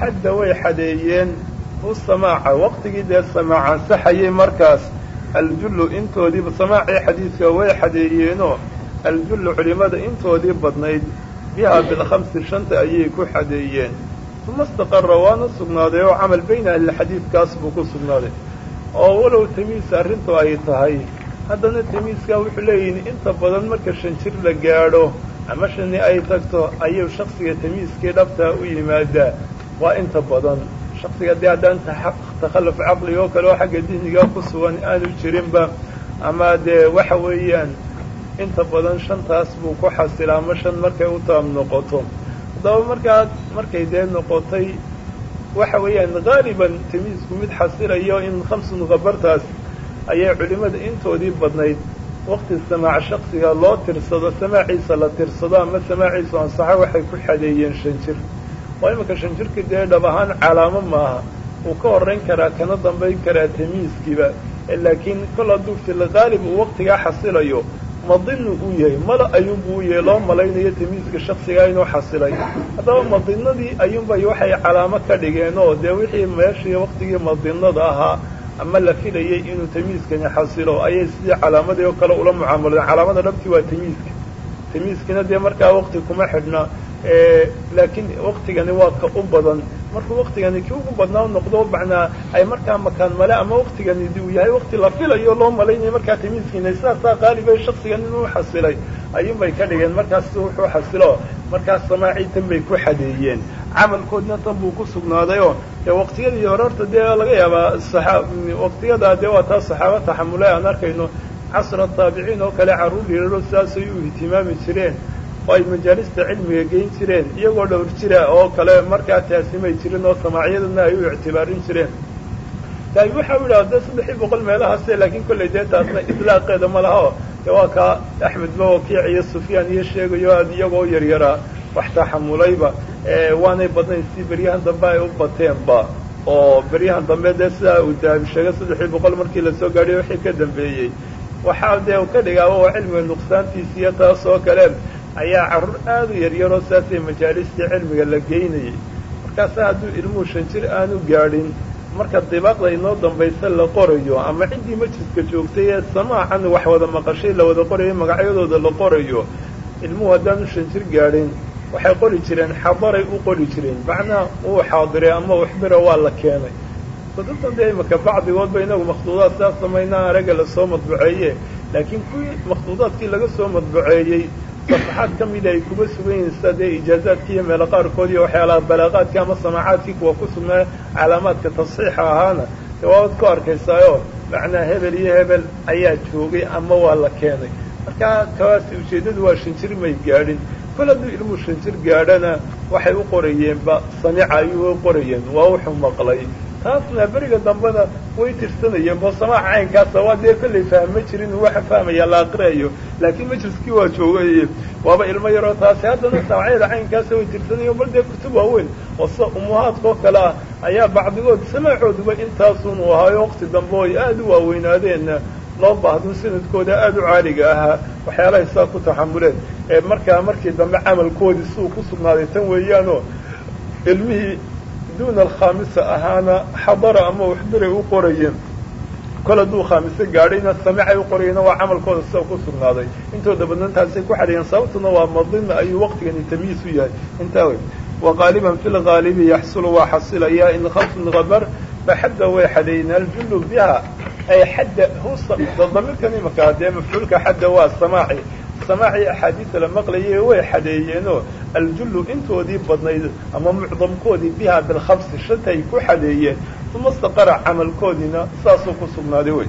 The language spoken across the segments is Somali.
xadda way xadeeyeen u samaaca. Waqtigii dee samaac ansaxayay markaas. Aljullu intoodiiba samaacii xadiidka way xadeeyeenoo aljullu culimmada intoodii badnayd bihaa bilkhamsi shanta ayay ku xadeeyeen. Uma istaqara waana sugnaaday oo camal bayna ahlilxadiidkaas buu ku sugnaaday. Oo walow tamiis arrintu ay tahay haddana tamiiskaa wuxuu leeyihiin inta badan marka shan jir la gaadho ama shani ay tagto ayuu shaksiga tamiiskii dhabtaa u yimaadaa waa inta badan shaksiga dee haddaan takhalluf caqli oo kale oo xagga dihnigaa ku sugan aanu jirinba ama dee waxa weeyaan inta badan shantaas buu ku xasilaa ama shan markay u taab noqoto. Haddaba markaa markay dee noqotay waxa weeyaan haaliban tamiisku mid xasilayo in khamsun kabartaas ayay culimmada intoodii badnayd. Waqti samaac shaksiga loo tirsado samaaciisa la tirsado ama samaaciisu ansaxo waxay ku xadeeyeen shan jir oo iminka shan jirka dee dhab ahaan calaamo maaha? Wuu ka horrayn karaa kana dambayn karaa tamiiskiiba laakiin kol hadduu filghaalib uu waqtigaa xasilayo madinu uu yahay. Mala ayuunbuu u yahay loo malaynayo tamiiska shaksigaa inuu xasilay. Haddaba madinadii ayuunbay waxay calaamo ka dhigeen oo dee wixii meeshii waqtigii madinada ahaa ama la filayay inuu tamiiskani xasilo. Ayay sidii calaamadii oo kale ula mucaamaladeen calaamada dhabti waa tamiiska tamiiskina dee markaa waqti kuma xidhna laakiin waqtigani waa ka u badan. Markuu waqtigani ki ugu badnaa noqdo macnaa ay markaa makaan male ama waqtigani uu yahay waqti la filayo loo malaynayo markaa tamiiskiina sidaasaa qaaliba shaksigan inuu xasilay. Ayuunbay ka dhigeen markaas wuxuu xasilo markaas samaacii tan bay ku xadeeyeen. Camalkoodna tan buu ku sugnaadayoo dee waqtiyadii hore horta dee laga yaabaa saaa waqtiyadaa dee waa taa saxaaba taxamule aan arkayno. Casra taabiciin oo kale carruur yaro sidaasay u ihtimaami jireen oo ay majaalista cilmiga geyn jireen iyagoo dhowr jira oo kale markaa taasimay jirin oo samaacyadana ay u ictibaarin jireen. Taai waxa u yidhaha de saddexii boqol meelahaase laakiin kollay dee taasna idlaaqeeda ma laha dee waa kaa axmed ba wakiic iyo sufyaan iyo sheegayo aad iyagoo yaryaraa wax taxamulayba waanay badnayn si beryahan dambe ay u bateenba oo beryahan dambe dee sidaa uu dahabi sheegay saddexii boqol markii la soo gaadhiyo wixii ka dambeeyey. Waxaa dee u ka dhigaa oo cilmiga nuqsaantiisa iyo taas oo kale ayaa carruur aada u yaryaroo saasay majaalistii cilmiga la geynayay. Markaase hadduu ilmuhu shan jir aanu gaadhin marka dibaaqda inoo dambaysa la qorayo ama ciddii majliska joogtay ee samaacan wax wada maqashay la wada qorayo magacyadooda la qorayo ilmuhu haddaanu shan jir gaadhin waxay qori jireen xadaray u qori jireen. Macnaha uu xaadiray ama uxbira waa la keenay. Kutubtan dee imaka bacdigoodba inagu makhduudaad sidaas samaynaa araga la soo madbuceeye laakiin kuwii makhduudaadkii laga soo madbuceeyey safaxaad ka mida ay kuga sugan yihiin sida dee ijaazaadkii iyo meelo iyo waxyaalaha balaaqaadkii ama samaacaadkii kuwa ku sugnaa calaamaadka tasxiixa ahaana dee waabad ku arkaysaayo macnaa hebel iyo hebel ayaa joogay ama waa la keenay markaa kawaasi ujeeddadu waa shan jir may gaadhin kol hadduu ilmuhu shan jir gaadhana waxay u qorayeenba samica ayuu u qorayeen waa wuxuu maqlay taasna beriga dambena way tirsanayeen samaaca caynkaasa waa dee kollay fahma jirin waxa fahmaya la aqriayo laakiin majliskii waa joogay waaba ilmo yaroo taasi haddana samacyada caynkaasa way tirsanayeen bal dee kutub waaweyn oo sida umuhaadka kale ah ayaa bacdigood samaaxooduba intaasun u ahaayo waqti dambe oy aada u waaweynaadeena loo baahdo sanadkooda aada u caaliga ahaa. Waxyaalahay saa ku taxamuleen ee markaa markii dambe camalkoodii siduu ku sugnaaday tan weeyaanoo ilmihii duuna alkhaamisa ahaana xadara ama waxbiray u qorayeen. Kol hadduu khaamiso gaadhayna samicay u qorayeen waa camalkooda sida ku sugnaaday. Intooda badna intaasay ku xadhiyeen sababtuna waa madina ayuu waqtigani tamyiis u yahay. Intaa wey wa qaaliban fi lgaalibi yaxsulu waa xasilaya in khamsun kabar baxadda way xadeeyeen aljullu biha ay xadda husa damirkan imaka dee mafcuulka xadda waa samaaci samaacii axaadiisa la maqlayay way xadeeyeenoo aljullu intoodii badnayd ama mucdamkoodii biha bilkhamsi shanta ay ku xadeeyeen uma istaqara camalkoodiina saasuu ku sugnaaday wey.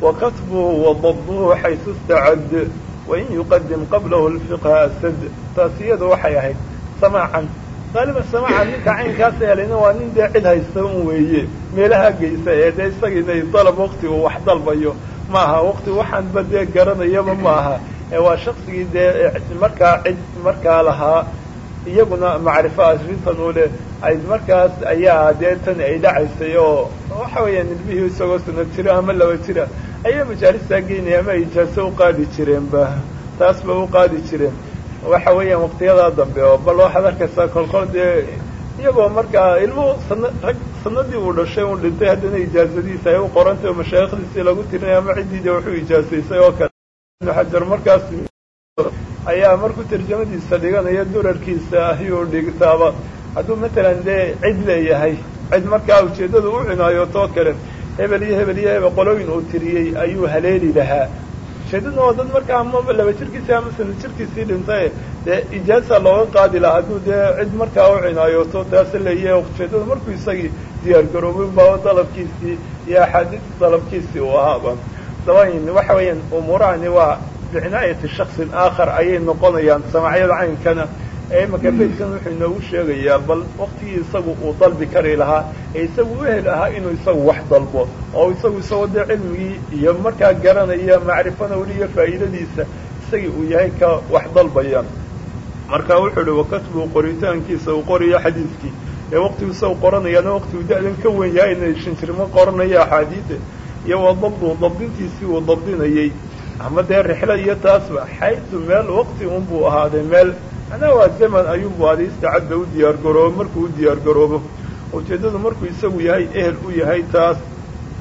Wa katbuhu wa dabduhu xaysu istacad wain yuqadim qablahu lfiqha asad taas iyadu waxay ahayd samaacan. Qaaliban samaacan ninka caynkaasa helayna waa nin dee cid haysta un weeye. Meelaha geysa ee dee isagiina dalab waqti uu wax dalbayo ma aha waqti waxaanba dee garanayaba ma aha ee waa shaksigii dee markaa cid markaa lahaa iyaguna macrifo arrintan u leh ay markaas ayaa dee tan ay dhacaysay oo waxa weeyaan ilmihii isagoo sanad jira ama laba jira ayaa majaalistaa geynaya ama ijaaso u qaadi jireenba. Taasba u qaadi jireen. Waxa weeyaan waqtiyadaa dambe oo bal waxaad arkaysaa kolkol dee iyagoo markaa ilmuhu rag sanadii uu dhashay uu dhintay haddana ijaazadiisa ay u qorantay oo mashaayikhdiisii lagu tirinaya ama ciddiide wuxuu ijaasaysay oo kale. Ibnu xajar markaas ayaa markuu tarjamadiisa dhiganaya durarkiisa ayuu dhigtaaba. Hadduu matalan dee cid leeyahay cid markaa ujeeddadu u cinaayootoo kale hebel iyo hebel iyo hebel qolooyin uu tiriyey ayuu haleeli lahaa ujeeddadna waa dad markaa ama laba jirkiisii ama jirkiisii dhintay dee ijaasa looga qaadi lahaa hadduu dee cid markaa u cinaayooto taasa leeyahay ujeeddadu markuu isagii diyaar garoobay baa dalabkiisii iyo axaadiista dalabkiisii uu ahaaba dabayn waxa weeyaan umuurahani waa bicinaayati shaksin aakhar ayay noqonayaan samaacyada caynkana ee imanka beydkan wuxuu inoogu sheegayaa bal waktigii isagu uu dalbi kari lahaa ee isagu u heli lahaa inuu isagu wax dalbo oo isagu isagoo dee cilmigii iyo markaa garanaya macrifana weliyo faa'iidadiisa isagii uu yahay ka wax dalbaya marka wuxuu uhi wakatbuu qoritaankiisa uu qorayo xadiidkii. Ee waktigu isagu qoranayaana waktigu da-dan ka wen yahay inay shinjirmo qoranayo axaadiida iyo waa dabdu dabdintiisii uu dabdinayey ama dee rixlo iyo taasba xaytu meel wakti unbuu ahaaday meel macnaha waa zaman ayuunbuu aday istacadda u diyaar garoobo. Markuu u diyaar garoobo ujeeddadu markuu isagu yahay ehel u yahay taas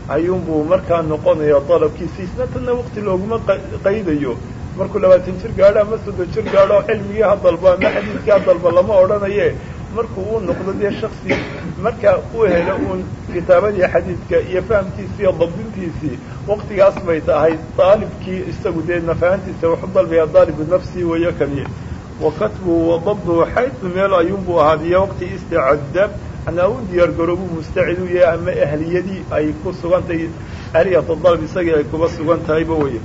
ayuunbuu markaa noqonaya dalabkiisi isna tanna wakti looguma qaydayo. Markuu labaatan jir gaadho ama soddon jir gaadho cilmigii ha dalbo ama xadiidkii ha dalbo lama odhanaye. Markuu uu noqdo dee shaksi markaa u helo uun kitaabadii xadiidka iyo fahamkiisii iyo dabdintiisii waktigaas bay tahay. Daalibkii isagu dee nafahantiisa waxu dalbaya daalibu nafsii weeyo kaliya wa katbuhu wa dabduhu xaytu meel ayuunbuu ahaadiyo waqti istacadda anaa u diyaar garoobuu mustacid u yahay ama ahliyadii ay ku sugantahay ahliyata dalb isagii ay kuba sugan tahayba weye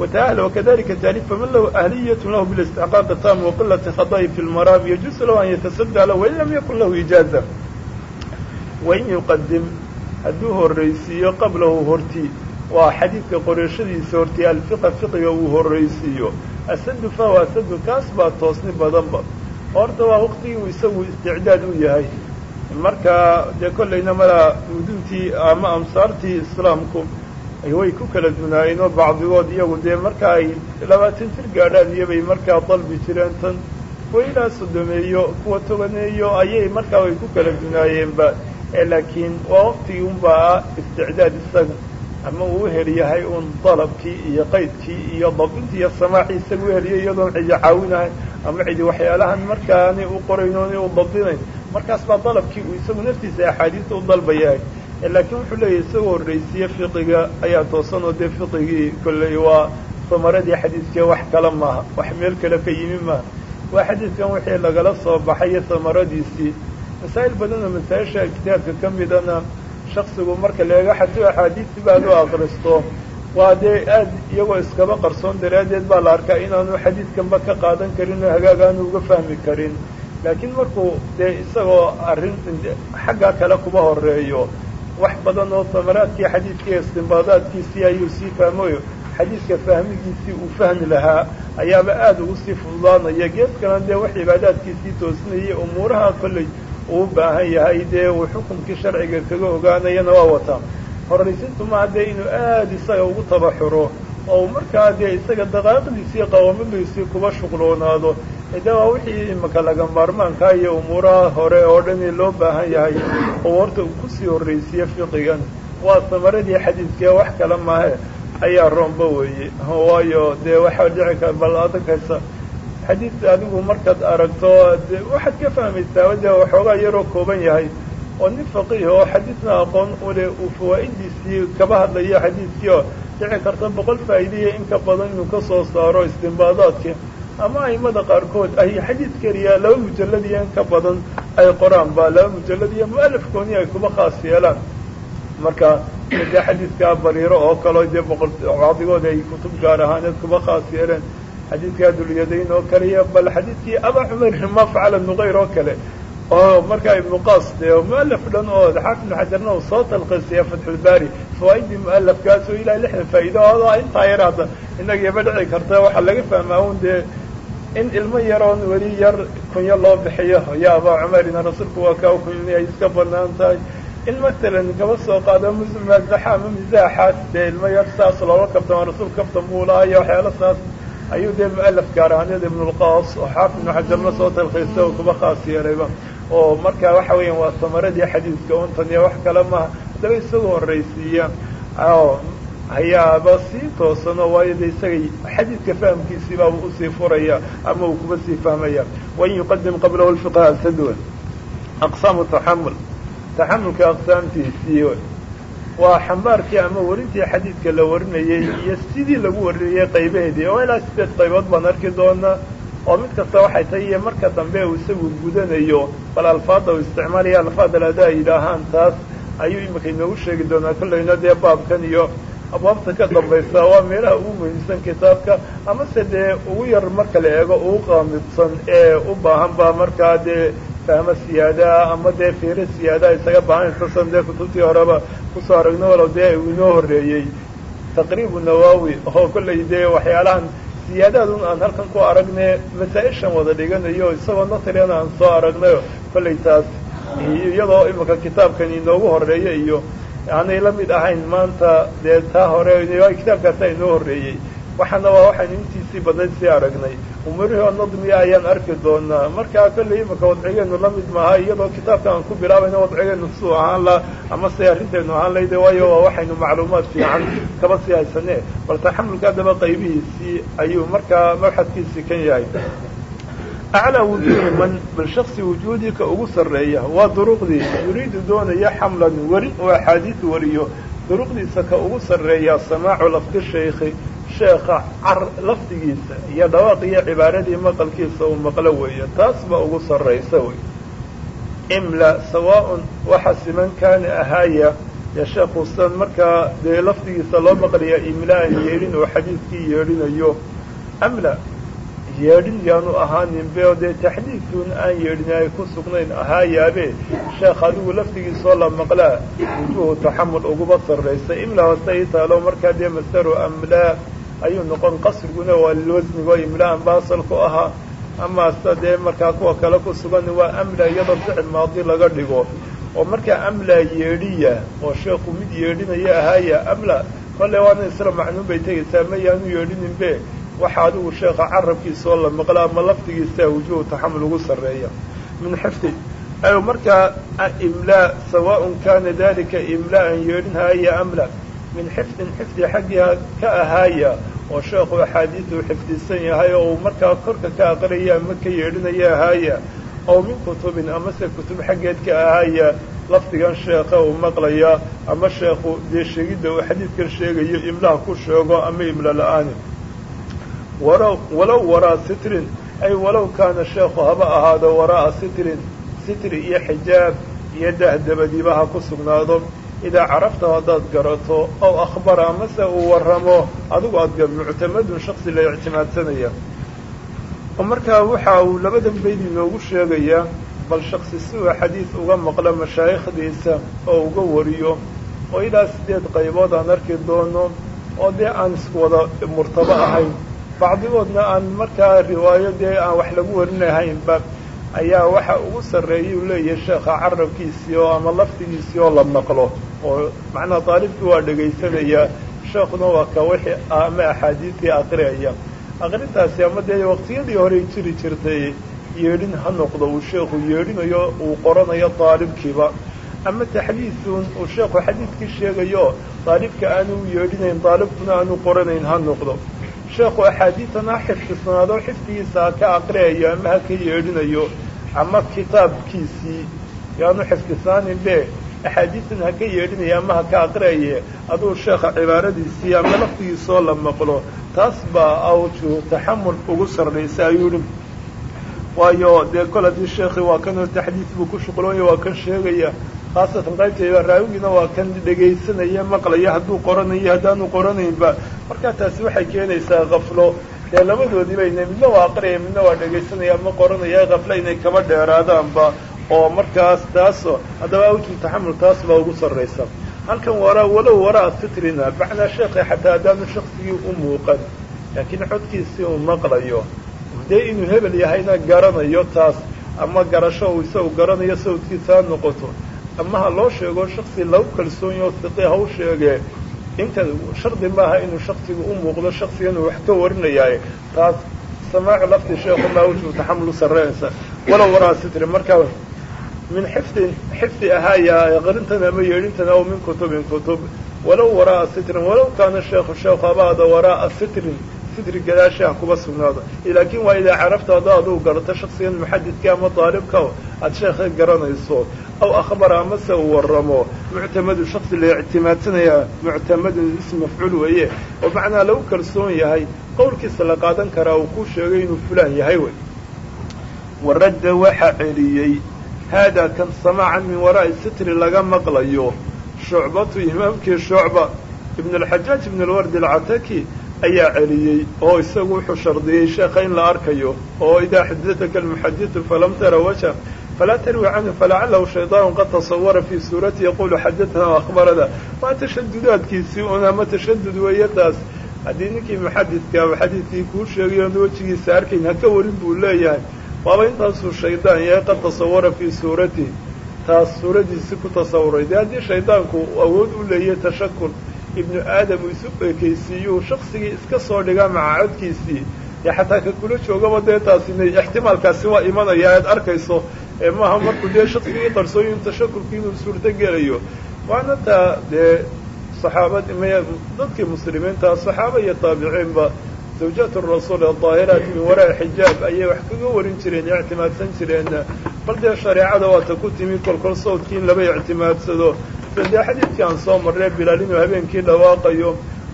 وتأهل وكذلك تأليف فمن له أهلية له بالاستحقاق التام وقلة خطأ في المرام يجوز له أن يتصدى له وإن لم يكن له إجازة وإن يقدم هدوه الرئيسي قبله هرتي وحديث قريشدي سورتي الفقه فقه وهو الرئيسي asadufa waa sadu kaas baa toosni badan ba horta waa uu isagu isticdaad u yahay markaa dee kollayna mala muduuntii ama amsaartii islaamku way ku kala dunaayeenoo bacdigood iyagu dee marka ay labaatan jir gaadhaan iyobay markaa dalbi jireen tan waynaa sodomeeyo kuwa toganeeyo ayay markaa way ku kala dunaayeenba laakiin waa waqtigii unbaa ah isticdaad isaga ama uu uhel yahay uun dalabkii iyo qaydkii iyo dabintii iyo samaacii isaga uheliya iyadoon cidi caawinahay ama cidi waxyaalahan markaani u qorayn oon u dabdinayn markaas baa dalabkii uu isagu naftiisa axaadiista u dalbayahay. Laakiin wuxuu leeyahay isagoo horraysiye fiqiga ayaa toosan oo dee fiqigii kolley waa samaradii xadiidkee wax kale maaha wax meel kale ka yimi maaha. Waa xadiidkan wixii lagala soo baxayo samaradiisii masaa'il badan oo masaa-isha kitaabka ka midana shaksigu marka leega xatuu axaadiisi baad u akristo waa dee aad iyagoo iskaba qarsoon daraaddeed baa la arkaa inaanu xadiidkanba ka qaadan karin oo hagaag aanu uga fahmi karin. Laakiin markuu dee isagoo arrin xaggaa kale kuba horeeyo wax badan oo samaraadkii xadiidkii istimbaadaadkiisii ayuu sii fahmayo xadiidka fahmigiisii uu fahmi lahaa ayaaba aada ugu sii fududaanaya kalan dee wax cibaadaadkiisii toosinayay umuuraha kolley uu u baahan yahay dee uu xukunkii sharciga kaga ogaanayana waa wataa. Horraysintu maa dee inuu aada isaga ugu tabaxuro oo markaa dee isaga daqaaiqdiisii qawamadiisii kuba shuqloonaado de waa wixii imaka laga maarmaankaa iyo umuuraha hore oo dhani loo baahan yahay oo horta uu ku sii horraysiye fiqigan. Waa samaradii xadiidkee wax kale maahe ayaa roomba weeye. Waayo dee waxaa dhici kara bal adagaysa xadiidka adigu markaad aragto de waxaad ka fahmaysaa de waxoogaa yaroo kooban yahay. Oo nin faqiih oo xadiidna aqoon ule uu fawaa'idiisii kaba hadlayo xadiidkii dhici karta boqol faa'iidaya in badan inuu ka soo saaro istimbaadaadkii ama aimada qaarkood ay xadiid keliya laba mujallad iyo in badan ay qoraan ba laba mujallad iyo mu'alafkooni ay kuba khaas yeelaan. Marka dee xadiidkaa bariiro oo kaleo dee boqol bacdigood ay kutub gaar ahaaneed kuba khaas yeeleen xadiidkaa dulyadayn oo kale iyo bal xadiidkii aba cumar ma facala nuqayr oo kale oo markaa ibnu qaas dee mu'alaf dhan oo xaafid xajarna uu soo talqisiya fatxulbaari fawaaidii mu'alafkaas oo ilaa lixdan faa'iido intaa yar inagaba dhici karta waxaa laga fahmaa un dee in ilmo yaroon weli yar kunyo loo bixiyo. Ya abaa cumarina rasuulku waa kaa kunyay ay iska bannaan tahay. In matalan kaba soo qaado mazaxa ama misaaxaas dee ilmo yar saas loola kabtama rasuul kabtan buu lahaa iyo waxyaala saas ayuu dee mu'alaf gaar ahaaneed ibnulqaas oo xaafid xajarna soo talkiisa oo kuba khaas yeelayba oo marka waxa weeyaan waa samaradii xadiidka untaniya wax kale maha haddaba isagoo horraysiiya hayaaba sii toosano waayo de isagay xadiidka fahamkiisii baaba u sii furaya ama uu kuba sii fahmaya. Wain yuqadim qablahu lfiqha sadwan aqsaamu taxamul taxamulka aqsaamtiisii waa xambaarkii ama warintii xadiidka la warinayey iyo sidii lagu warinayey qaybaheedii. Oo ilaa sideed qaybood baan arki doonaa. Oo mid kasta waxay tahay iyo marka dambe uu isagu gudanayo bal alfaada uu isticmaalaya alfaad aladaa yidhaahaan taas ayuu imika inoogu sheegi doonaa. Kollayna dee baabkan iyo abwaabta ka dambaysa waa meelaha ugu muhiimsan kitaabka. Amase dee ugu yar marka la eego ugu qaamidsan ee u baahan baa markaa dee fahmo siyaadaa ama dee fiiro siyaadaa isaga baahanaysa san dee kutubtii horeba ku soo aragno walow dee inoo horreeyey. Taqriibu nawawi oo kollay dee waxyaalahan siyaadaadun aan halkan ku aragne masaa-ishan wada dhiganayo isagoo nasriana aan soo aragnayo kollay taas. Iyadoo imika kitaabkan inoogu horreeya iyo aanay la mid ahayn maanta dee taa hore kitaabkaasaa inoo horreeyey waxaana waa waxaynu intiisii badnayd sii aragnay umurihii oo nadmiya ayaan arki doonaa. Markaa kollay imika wadcigeenu la mid maaha iyadoo kitaabka aan ku bilaabayna wadcigeenu suu ahaan la ama se arrinteenu ahaan layde waayo waa waxaynu macluumaad fiican kaba sii haysane bal taxamulka haddaba qaybihiisii ayuu markaa mabxadkiisii kan yahay. Aclaa wujuudi man bal shaksi wujuudii ka ugu sarreeya waa duruqdii yuriidu doonaya xamlan werin oo axaadiis wariyo duruqdiisa ka ugu sarreeya samaacu lafdi shaykhi sheekha car lafdigiisa iyo dhawaaq iyo cibaaradii maqalkiisa uu maqlo weeyo taas baa ugu sarraysa wey imla sawaaun waxa siman kaana ahaaya dee sheekhu san markaa dee lafdigiisa loo maqlayaa imlaan yeedhin oo xadiidkii yeedhinayo amla yeedhin yaanu ahaanin be o dee taxdiidun aan yeedhin ay ku sugnayn ahaayaabe sheekh adigu lafdigiisoo la maqlaa wujuuhu taxamul uguba sarraysa. Imla hoose ii taalo markaa dee masaru amlaa ayuu noqon qasriguna waa lilwasnigo imlaan baasal ku ahaa. Amaase dee markaa kuwa kale ku sugan waa amla iyadoo ficil maadi laga dhigo. Oo markaa amlaa yeedhiya oo sheekhu mid yeedhinaya ahaaya amla kolle waana isla macnuun bay tegaysaa ma yaanu yeedhinin be. Waxa adigu sheekha carabkiisaoo la maqla ama lafdigiisa wujuuhu taxamul ugu sarreeya. Min xifdi markaa imlaa sawaaءun kana dalika imlaa'an yeedhin haaya amla min xifdin xifdi xaggiha ka ahaaya oo sheekhu axaadiisu xifdisan yahay oo uu markaa korka ka aqraya ama ka yeedhinaya ahaaya aw min kutubin amase kutub xaggeed ka ahaaya lafdigan sheekha uu maqlaya ama sheekhu dee sheegidda uu xadiidkan sheegayo imlaha ku sheego ama imla la'aani. Walow waraa sitrin ay walow kaana sheekhu haba ahaado waraa'a sitrin sitri iyo xijaab iyo dahdabadiiba ha ku sugnaado idaa carafta haddaad garato ow akhbara amase uu warramo adigu aad muctamadun shaksi la ictimaadsanaya oo markaa waxa uu labadan bayd inoogu sheegayaa bal shaksi si uu xadiis uga maqlo mashaayikhdiisa oo uga wariyo oo ilaa sideed qaybood aan arki doono oo dee aan isku wada murtabo ahayn bacdigoodna aan markaa riwaayo dee aan wax lagu warinahaynba ayaa waxa ugu sarreeyay uu leeyahay sheekha carabkiisii oo ama lafdigiisii oo la maqlo oo macnaha daalibkii waa dhegaysanayaa sheekuna waa ka wixii ama axaadiistii aqriyaya aqrintaasi ama dee waqtiyadii horey jiri jirtay yeedhin ha noqdo uu sheekhu yeedhinayo uu qoranayo daalibkiiba ama taxdiisun uu sheekhu xadiidkii sheegayo daalibka aanu yeedhinayn daalibkuna aanu qoranayn ha noqdo. Sheekhu axaadiisan ha xifdisnaado xifdigiisa ha ka aqriyayo ama ha ka yeedhinayo ama kitaabkiisii yaanu xifdisnaanin be axaadiisan ha ka yeedhinayo ama ha ka aqriyaye aduu sheekha cibaaradiisii ama laftigiisoo la maqlo taas baa awju taxamul ugu sarraysa ayuu yihi waayo dee kol haddii sheekhi waa kanoo taxdiis buu ku shuqloonaya waa kan sheegaya khaasatan qaybtayba raawigiina waa kan dhegaysanaya maqlaya hadduu qoranayo haddaanu qoranaynba. Markaa taasi waxay keenaysaa kaflo dee labadoodii bayna midna waa aqriyaya midna waa dhegaysanaya ama qoranaya kaflo inay kaba dheeraadaanba oo markaas taaso haddaba awju taxamul taas baa ugu sarraysa halkan waraa walow waraa sitrina bacnaa sheekhi xataa haddaanu shaksigii u muuqan laakiin codkiisii uu maqlayo. Dee inuu hebel yahayna garanayo taas ama garasho uu isagu garanayo sawdkiisa noqoto. Ama ha loo sheego shaksi lagu kalsoonyaho siqi ha u sheegee inta shardi maaha inuu shaksigu u muuqdo shaksiga inuu wax ka warinayaaye. Taas samaacu lafti sheekhu maa wujhu taxamulu sarreynaysa walow waraa sitri markaa min xifdin xifdi ahaaya qarintan ama yeedhintan aw min kutubin kutub. Walow waraa'a sitrin walow kaana sheekhu sheekhu abaada waraa'a sitrin sitri gadaashaha kuba sugnaado. Laakiin waa idaa carafta haddaa aduu garato shaksigan muxadidka ama daalibka aad sheekha garanayso. Aw akhbara amase uu waramo muctamadu shaksi la ictimaadsanaya muctamadun ism mafcuul weeye. Oo macnaa lagu kalsoon yahay qowlkiisa la qaadan karaa uu ku sheegay inuu fulaan yahay wey. Waradda waxaa celiyey haadaa kan samaacan min waraa'i sitri laga maqlayo. Shucbatu imaamkii shucba ibn alxajaaj ibn alwardi alcataki ayaa celiyey oo isagu wuxuu shardiyey sheekha in la arkayo oo idaa xadaaka almuxadidu falam tara wajha falaa tarwi canhu falacalahu shaydaanu qad tasawara fii suurati yaqulu xadatanaa akhbarada. Waa tashadudaadkiisii un ama tashadud weeye taas haddii ninkii muxadidka xadiidkii kuu sheegay oon wejigiisa arkayn haka warin buu leeyahay. Waaba intaasuu shaydaan yahay qad tasawara fii suuratihi taas suuradiisii ku tasawuray. Dee haddii shaydaanku awood u leeyahay tashakul ibnu aadam uu isu ekeysiiyuu shaksigii iska soo dhigaa maca codkiisii dee xataa ka kula joogaba dee taasina ixtimaalkaasi waa imanaya aad arkayso. Ee maaha markuu dee shaksigii qarsooyin tashakulki inuu suurto gelayo. Waana taa dee saxaabad dadkii muslimiinta saxaaba iyo taabiciinba zawjaat rasuul adaahiraat min waraa'i xijaab ayay wax kaga warin jireen ictimaadsan jireen bal dee shareecada waata ku timi kolkol sawdkii in laba ictimaadsado dee xadiidkii aan soo marray bilaal inuu habeenkii dhawaaqayo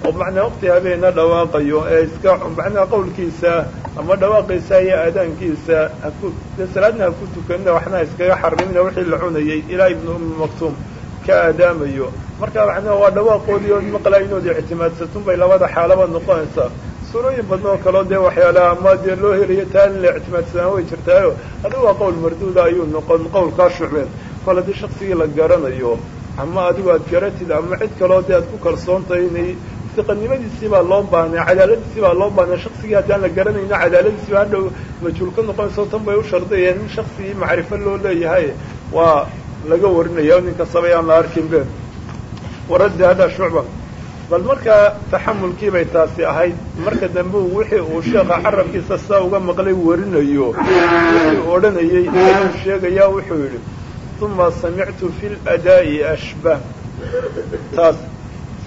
oo macnaa waqti habeena dhawaaqayo ee iska macnaa qowlkiisa ama dhawaaqiisa iyo aadaankiisa haku salaadna ha ku tukanina waxna iskaga xarimina wixii la cunayay ilaa ibnu ummi maktuum ka aadaamayo. Marka macnaa waa dhawaaqoodii oo maqlaa inood ictimaadsatun bay labada xaalaba noqonaysaa suurooyin badan oo kaleo dee waxyaalaha ama dee loo helayo taa in la ictimaadsanaa way jirtaayo. Adigu waa qowl marduuda ayuu noqon qowlkaa shucbeen kol haddii shaksigii la garanayo ama adigu aad garatid ama cid kaleo dee aad ku kalsoontahay inay siqanimadiisii baa loo baahnay cadaaladiisii baa loo baahnay shaksigii haddii aan la garanayno cadaaladiisii baa hadhow majhuul ka noqonayso tan bay u shardayeen in shaksigii macrifo loo leeyahay. Waa laga warinaya o ninka sabay aan la arkin be waraddi hadda shucba. Bal markaa taxamulkii bay taasi ahayd. Marka dambe wixii uu sheekha carabkiisa sidaa uga maqlay warinayo wixii odhanayey ayuu sheegayaa wuxuu yidhi uma samictu fi ladaa'i ashbah taas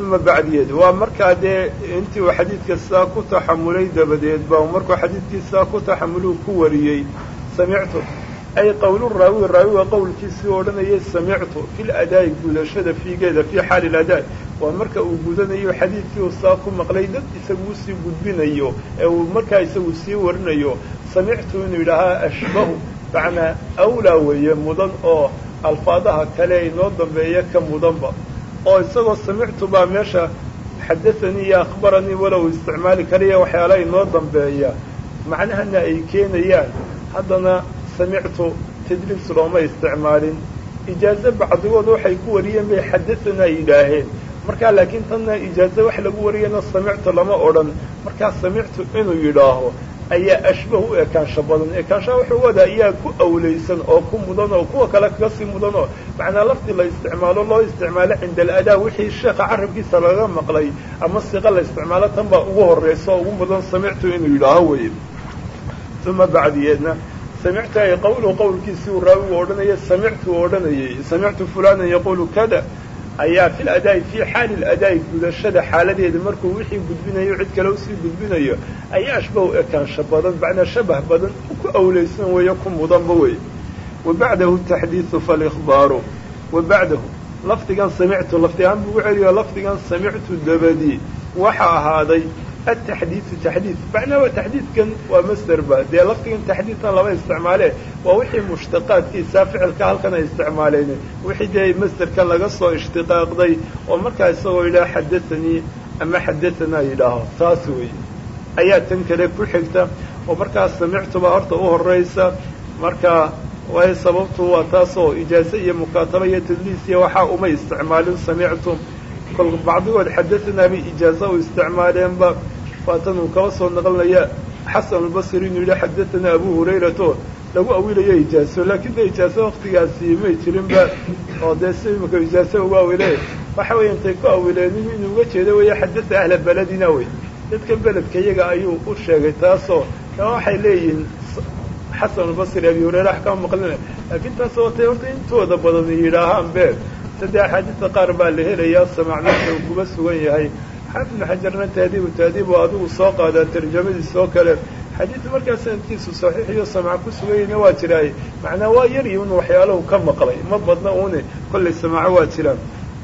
uma bacdiyeed waa markaa dee intii uu xadiidka sidaa ku taxamulay dabadeed ba markuu xadiidkii sidaa ku taxamuluu ku wariyey samictu ay qowlu raawi raawiga qowlkiisii odhanayay samictu fi ladaa'i gudashada fiigeeda fii xaali ladaa waa marka uu gudanayo xadiidkii uu saa ku maqlay dad isagu u sii gudbinayo ee uu markaa isagu sii warinayo samictu inuu yidhaahaa ashbahu macnaa awlaa weeye mudan oo alfaadaha kale inoo dambeeya ka mudanba. Oo isagoo samictu baa meesha xadaanii iyo akhbaranii walow isticmaali kariya waxyaala inoo dambeeya. Macnahana ay keenayaan haddana samictu tadliis looma isticmaalin. Ijaazo bacdigood waxay ku wariyeen bay xadaanaa yidhaaheen markaa laakiin tanna ijaazo wax lagu wariyana samictu lama odhan. Markaa samictu inuu yidhaaho ayaa ashbah u ekaansho badan. Ekaanshaha wuxuu wadaa iyaa ku awlaysan oo ku mudan oo kuwa kale kaga sii mudan oo macnaa lafti la isticmaalo loo isticmaalo cinda aladaa wixii sheekha carabkiisa laga maqlay ama siqa la isticmaalo tan baa ugu horraysa oo ugu mudan samictu inuu yidhaaho weye uma bacdiyeedna samictu ay qowluhu qowlkiisii uu raawigu odhanaya samictu odhanayay samictu fulanan yaqulu kada ayaa fi ladaa'i fii xaali ladaa'i gudashada xaaladeeda. Markuu wixii gudbinayo cid kale u sii gudbinayo ayaa ashbahu ekaansho badan macnaa shabah badan ku awlaysan weeye ku mudanba wey wa bacdahu taxdiidu faalikhbaaru wa samictu lafdi ahaan buu u celiyo lafdigan samictu dabadii waxa ahaaday ataxdiidu taxdiid macnaa waa taxdiidkan waa masderba dee lafdigan taxdiidkan lama isticmaale waa wixii mushtaqaadkiisa ficilka halkan ay isticmaaleen wixii dee masderkan laga soo ishtiqaaqday oo markaa isagoo yidhaha xadaanii ama xadaanaa yidhaaho taas wey ayaa tan kale ku xigta oo markaa samictu baa horta u horaysa markaa waayo sababtu waa taasoo ijaaze iyo mukaataba iyo tadliis iyo waxaa umay isticmaalin samictu kol bacdigood xadaanaa bay ijaaza u isticmaaleenba waatan uu kaba soo naqlinaya xasan albasri inuu yidhi xadaanaa abu hurayrato lagu awilayo ijaaso laakiin de ijaaso waktigaasi may jirinba oo dee si imika ijaaso ugu awile waxa weya intay ku awileen inuu uga jeedo weya xadada ahla beledina wey dadka beledka iyaga ayuu u sheegay taasoo waxay leeyihiin xasanulbasri abi hureyre wax kama maqlinay laakiin taas watay horta intooda badan yidhaahaan be saddex axaadiista qaar baa la helayaa samacnasa uu kuba sugan yahay xaafid xajarna taadiibu taadiib oo soo qaadaa tarjamadiisa oo kale. Xadiid markaa sanadkiisu saxiix iyo samca ku suganyahna waa jiraay macnaa waa yari un waxyaalahu ka maqlay. Ma badna une kollay samaaco waa jiraan.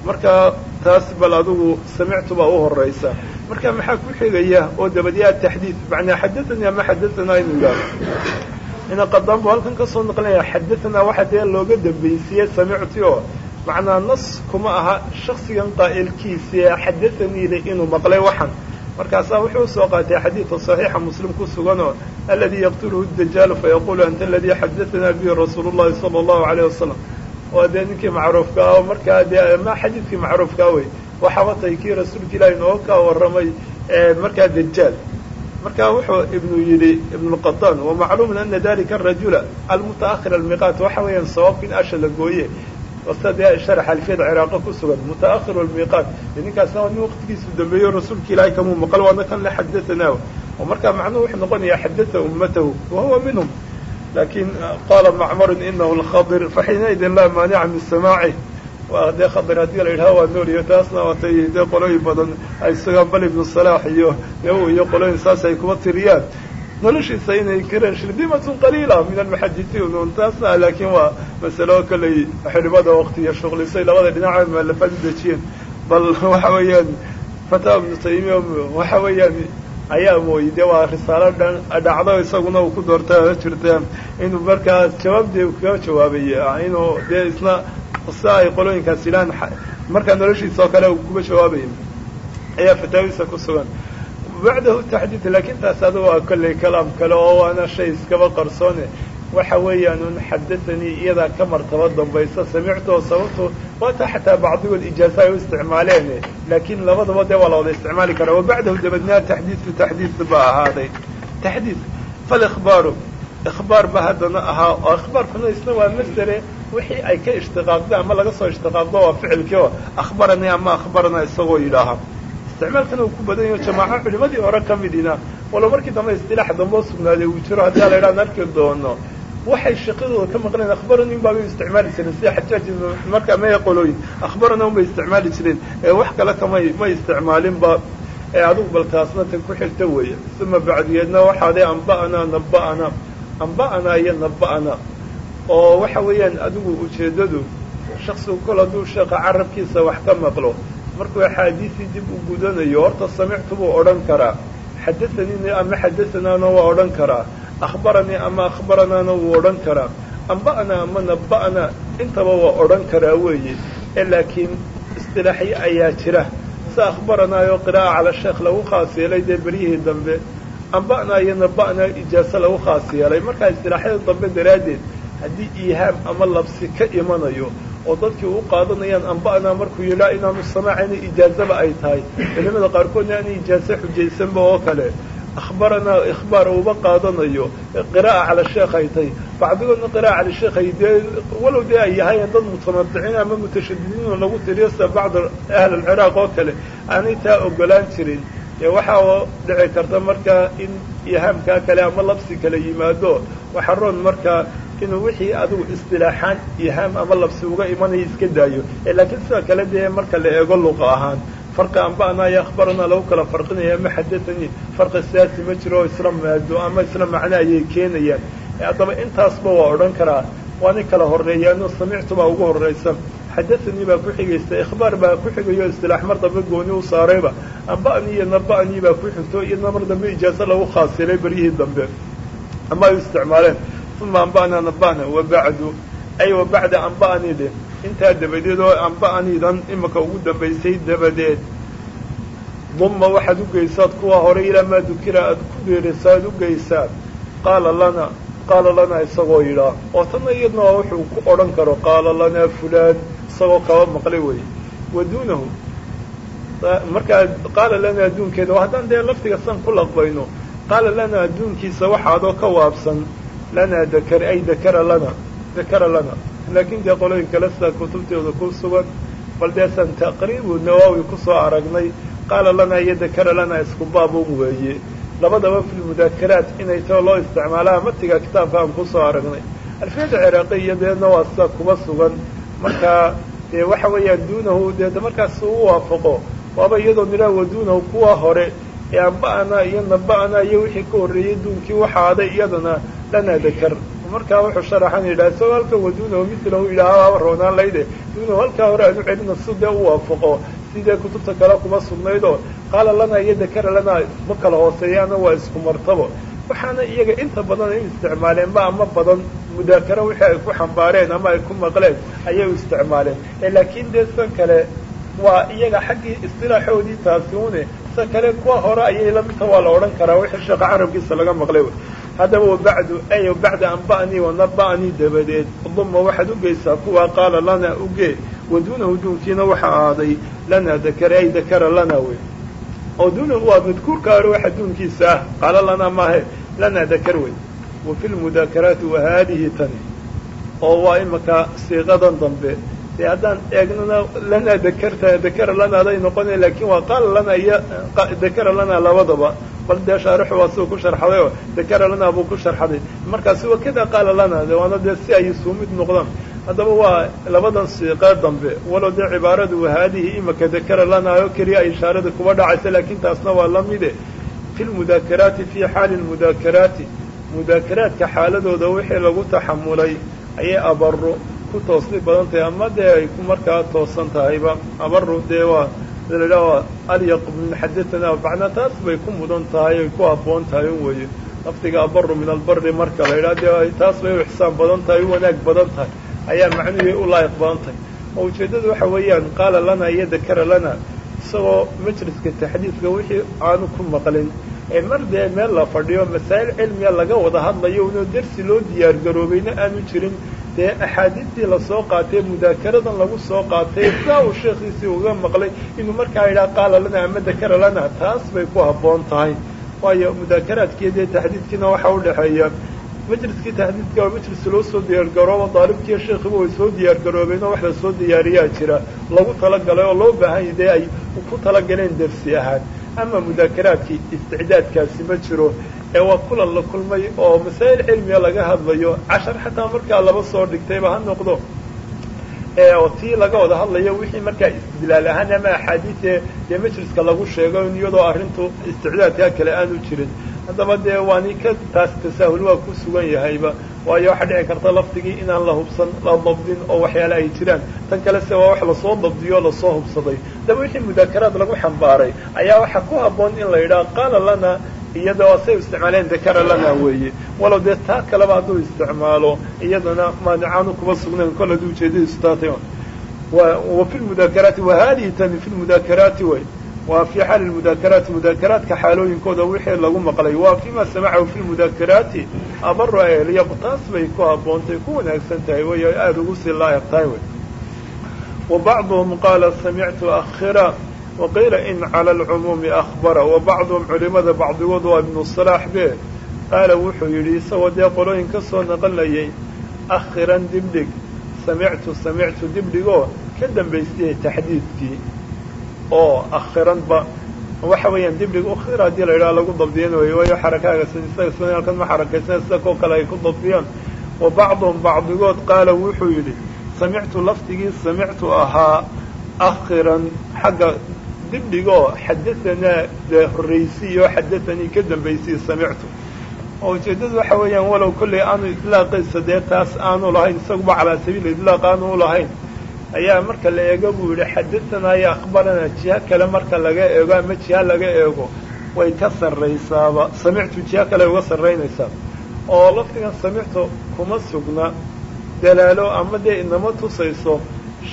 Marka taas bal adigu samictu baa u horaysa marka maxaa ku xigaya oo dabadiyaa taxdiid? Macnaa xadaanii ama xadaanaa inuu yidhahdo ina qadaan halkan ka soo naqlinaya waxa dee looga dambaysiiyey samicti oo macnaa nas kuma aha shaksigan qaa'ilkiisii xadahaniida inuu maqlay waxan. Markaasaa wuxuu u soo qaatay xadiidka saxiixa muslim ku suganoo alladii yaqtuluhu dajaalu fayaquulu anta aladii xadaanaa bihi rasuulu llahi sala allahu calayh wasalam oo dee ninkii macruufka ah oo markaa dee ma xadiidkii macruufkaa ah wey. Waxaaba kii rasuulka ilaahi noo ka warramay markaa dajaal markaa wuxuu ibnu yidhi ibnuqataan wa macluumun ana dalika arajula almuta'ahir almiqaat. Waxa weeyaan sawaabka in asha la gooye wasta dee sharax ciraaqa ku sugan mutaahir almiqaat ninkaasna waa waqtigiisu dambeeyo rasuulka ilaahi kamuu maqal waana kan la xadaanaa oo markaa macnuhu wuxuu noqonayaa xadaa ummatahu wahuwa minhum laakiin qala macmaru inahu lkhadir faxiinaidin laa maanica min samaaci dee khadir haddii la yidhaha waa nooliyo taasna watay dee qolooyin badan ay sugaan bal ibnu salaax iyo yaw iyo qolooyin saas ay kuba tiriyaan noloshiisa inay kareen shirdimatun qaliila min almuxadisiin taasna laakiin waa masalo kolley xidhibada waktiya shuqlisay labada dhinaca mualafaad u dejiyeen bal waxa weeyaan fataa ibnu taymiya waxa weeyaan ayaa mooyey dee waa risaalo dhacdo isaguna uu ku doorta jirta inuu markaas jawaabdee kaga jawaabay inuu dee isna sia ay qolooyinkaas yidhahaan markaa noloshiisa oo kale kuga jawaabaya ayaa fataawiisa ku sugan bacdahu taxdiid laakiin taas adu waa kolley kalaam kale oo waana shay iskaba qarsoone waxa weeyaan un xadaanii iyadaa ka martaba dambaysa samictu oo sababto waata xataa bacdigood ijaaza ay u isticmaaleen laakiin labadaba dee waa la wada isticmaali karaa wabacdahu dabadnaa taxdiidku taxdiid ba ahaaday taxdiid falikbaaru ikhbaar ba haddana ahaa oo ikhbaarkuna isna waa masele wixii ay ka ishtiqaaqda ama laga soo ishtiqaaqdo waa ficilkii oo akhbaranii ama akhbarana isagoo yidhaaha isticmaalkana uu ku badan yaho jamaaco culimadii hore ka midina walo markii dambe istilaax dambe o sugnaaday uu jiro haddii ala idhahan arki doono. Waxay shaqadooda ka maqleen akhbarani un baabay isticmaali jireen sida xajaaj markaa maya qolooyin akhbarana un isticmaali jireen ee wax kale kamay may isticmaalinba adigu bal taasna tan ku xigta weeye. Uma bacdigeedna waxaaday amba'anaa naba'anaa amba'anaa iyo naba'anaa oo waxa weeyaan adigu ujeeddadu shaksigu kol hadduu sheeka carabkiisa wax ka maqlo markuu axaadiisii dib u gudanayo horta samictu buu odhan karaa. Xadaanii ama xadasanaana waa odhan karaa. Akhbaranii ama akhbaranaana wuu odhan karaa. Amba'naa ama naba'naa intaba waa odhan karaa weeye. Ee laakiin istilaaxyo ayaa jira. Si akhbaranaayo qiraa'a cala sheekh lagu khaas yeelay dee beryihii dambe. Amba'naa iyo naba'naa ijaaso lagu khaas yeelay. Markaa istilaaxyada dambe daraaddeed haddii iihaam ama labsi ka imanayo oo dadkii u qaadanayaan amba'naa markuu yidhaa inaanu samaacayna ijaazaba ay tahay. Culimada qaarkoodna aanay ijaaso xujaysanba oo kale. Akhbaranaa ikhbaar uba qaadanayo. Qiraa'a cala sheekh ay tahay. Bacdigoodna qiraa'a cala sheekh ay dee walow dee ay yahayen dad mutanadiciin ama mutashadidiinoo lagu tiriyo sida bacd ahl alciraaq oo kale. Aanay taa ogolaan jirin. Waxaa dhici karta markaa in ihaamkaa kale ama labsi kale yimaado. Waxa roon markaa inuu wixii adigu istilaaxaan ihaam ama labsi uga imanayo iska daayo. Laakiin sida kale dee marka la eego luqa ahaan farqi amba'naa iyo akhbaranaa lagu kala farqinaya ama xadaanii farqi siyaasi ma jiro isla maado ama isla macno ayay keenayaan. Haddaba intaasba waa odhan karaa waana kala horeeyaano samictu baa ugu horraysa xadaanii baa ku xigaysa ikhbaar baa ku xigayo istilaax mar dambe gooni u saarayba. Amba'anii iyo naba'anii baa ku xigto iyadna mar dambe ijaaso lagu khaas yeelay beryihii dambe. Ama ay isticmaaleen uma amba'naa naba'na wabacdu ay wa bacda amba'anii dhe intaa dabadeed oo amba'aniidan imika ugu dambaysay dabadeed dumma waxaad u geysaad kuwa hore ilaa maa dukira aad ku beerisaad u geysaad qaala lana qaala lanaa isagoo yidhaah oo tanna iyadna waa wuxuu ku odhan karo qaala lanaa fulaan isagoo kaba maqlay wey wa duunahu markaa qaala lanaa adduunkeeda oo haddaan dee laftiga san ku laqbayno qaala lanaa adduunkiisa waxaadoo ka waabsan lanaa dakar ay dakara lana dakara lana. Laakiin dee qolooyin kale sidaa kutubteeda ku sugan bal deesan taqriibu nawaawi ku soo aragnay qaala lanaa iyo dakara lanaa isku baabun weeye. Labadaba fi lmudaakaraat inay tao loo isticmaalaa matiga kitaabka aan ku soo aragnay. Alfiyada ciraaqiya deedna waa sida kuba sugan. Markaa dee waxa weeyaan duunahu dee markaas uu waafaqo waaba iyadoo nidhaah wa kuwa hore ee amba'ana iyo naba'ana iyo wixii ka horreeyey duunkii waxaaday iyadana lana dakar. Markaa wuxuu sharaxan yidhaha isagoo halka waduunahu milahu yidhaahaba roonaan layde duunahu halkaa hore aan u celino si dee u waafaqo sidee kutubta kale kuma sugnaydoo. Qaala lana iyo dakara lana ma kala hooseeyaana waa isku martabo. Waxaana iyaga inta badan ay u isticmaaleenba ama badan mudaakaro wixii ay ku xambaareen ama ay ku maqleen ayay u isticmaaleen. Laakiin dee san kale waa iyaga xaggii istilaaxoodii taasi une sa kale kuwa hore ayay lamidta waa la odhan karaa. Wixii sheeka carabkiisa laga maqlay. Haddaba wabacdu ay bacda anba'anii wanaba'anii dabadeed. Duma waxaad ugeysaa kuwa qaala lana uge waduunahu duunkiina waxa ahaaday lana dakara ay dakara lana wey oo duunahu waa madkuurka hore waxa duunkiisa ah. Qaala lana maahe lana dakar wey wa fi lmudaakaraati wa haadihi tani. Oo waa imaka siiqadan dambe dee haddaan eegnana lana dakarta dakara lana aday noqonaya laakiin waa qaala lana iyo dakara lana labadaba. Bal dee shaarixu waa siuu ku sharxaday oo dakara lana buu ku sharxaday. Markaasi wa kada qaala lana de waana dee si ay isuu mid noqdaan. Haddaba waa labadan siiqee dambe walow dee cibaaradu haadihi imaka dakara lana oo keliya ay ishaarada kuba dhacaysa laakiin taasna waa lamide fi lmudaakaraati fi xaali lmudaakaraati mudaakaraadka xaaladooda wixii lagu taxamulay ayay abaro ku toosni badan tahay ama dee ay ku markaa toosan tahayba abaru dee waa ladhaha alyaq min xadatanaa macnaa taas bay ku mudan tahay ay ku habboon tahay un weeye. Lafdiga abaru min albari marka la yidhaha dee taas bay u ixsaan badan tahay u wanaag badan tahay ayaa macnuhii u laayiq badan tahay. Oo ujeeddadu waxa weeyaan qaala lana iyo dakara lana isagoo majliska taxdiidka wixii aanu ku maqlin ee mar dee meel la fadhiyo masaa'il cilmiga laga wada hadlayo unoo dersi loo diyaar garoobayna aanu jirin dee axaadiistii la soo qaatay mudaakaradan lagu soo qaatay sidaa uu sheekhiisii uga maqlay inuu markaa yidhaha qaala lana ama dakara lana taas bay ku habboon tahay. Waayo mudaakaraadkii dee taxdiidkiina waxaa udhexeeya majliskii taxdiidka waa majlis loo soo diyaargaroobo daalibkiiyo sheekhiba way soo diyaargaroobeen oo wax la soo diyaariyaa jira lagu talagalay oo loo baahanya dee ay ku talagaleen dersi ahaan. Ama mudaakaraadkii isticdaadkaasi ma jiro ee waa kulan la kulmay oo masaa'il cilmiga laga hadlayo cashar xataa markaa laba soo dhigtayba ha noqdo. Oo tii laga wada hadlayo wixii markaa istidlaal ahaan ama axaadiise dee majliska lagu sheego in iyadoo arrintu isticdaadkaa kale aanu jirin. Haddaba dee waani ka taas tasaahul waa ku sugan yahayba waayo waxaa dhici karta lafdigii inaan la hubsan la dabdin oo waxyaale ay jiraan. Tan kale se waa wax la soo dabdiyo o la soo hubsaday. Haddaba wixii mudaakaraad lagu xambaaray ayaa waxaa ku habboon in la yidhaha qaala lana iyadoo say isticmaaleen dakara lana weeye. Walow dee taa kaleba hadduu isticmaalo iyadana maanicaanu kuma sugnayn kol hadduu ujeedadiisu taatay wa fi lmudaakaraati wa haadihi tani fi lmudaakaraati way. Waa fii xaali lmudaakaraati mudaakaraadka xaalooyinkooda wixii lagu maqlay. Waa fima samacahu fi lmudaakaraati abaro aelyaq taas bay ku haboontay ku wanaagsan tahay way aada ugu sii laa'iq tahay wy wa bacduhum qaala samictu akhira waqiila in cala alcumuumi akhbara wa bacduhum culimada bacdigood waa ibnu salaax be qaala wuxuu yidhi isagoo dee qolooyin ka soo naqanayay akhiran dibdhig samictu samictu dibdhigoo ka dambaystay taxdiidkii oo akhiranba waxa weeyaan dibdhig ukhira haddii la yidhaha lagu dabdiyan wey waayo xarakaaga sida halkan ma xarakaysana sida koo kale ay ku dabdiyaan wa bacduhum bacdigood qaala wuxuu yidhi samictu lafdigii samictu ahaa akhiran xagga dibdhigoo xadahanaa dee horraysiiyo xadathanii ka dambaysay samictu. Oo ujeeddadu waxa weeyaan walow kolley aanu idlaaqaysa dee taas aanu lahayn isaguba calaa sabiil idlaaq aanu lahayn. Ayaa marka la eego buu yidhi xadahanaa iyo akhbaranaa jiha kale marka laga eego ama jiha laga eego way ka sarraysaaba. Samictu jiha kale uga sarraynaysaa oo lafdigan samictu kuma sugna dalaalo ama dee inama tusayso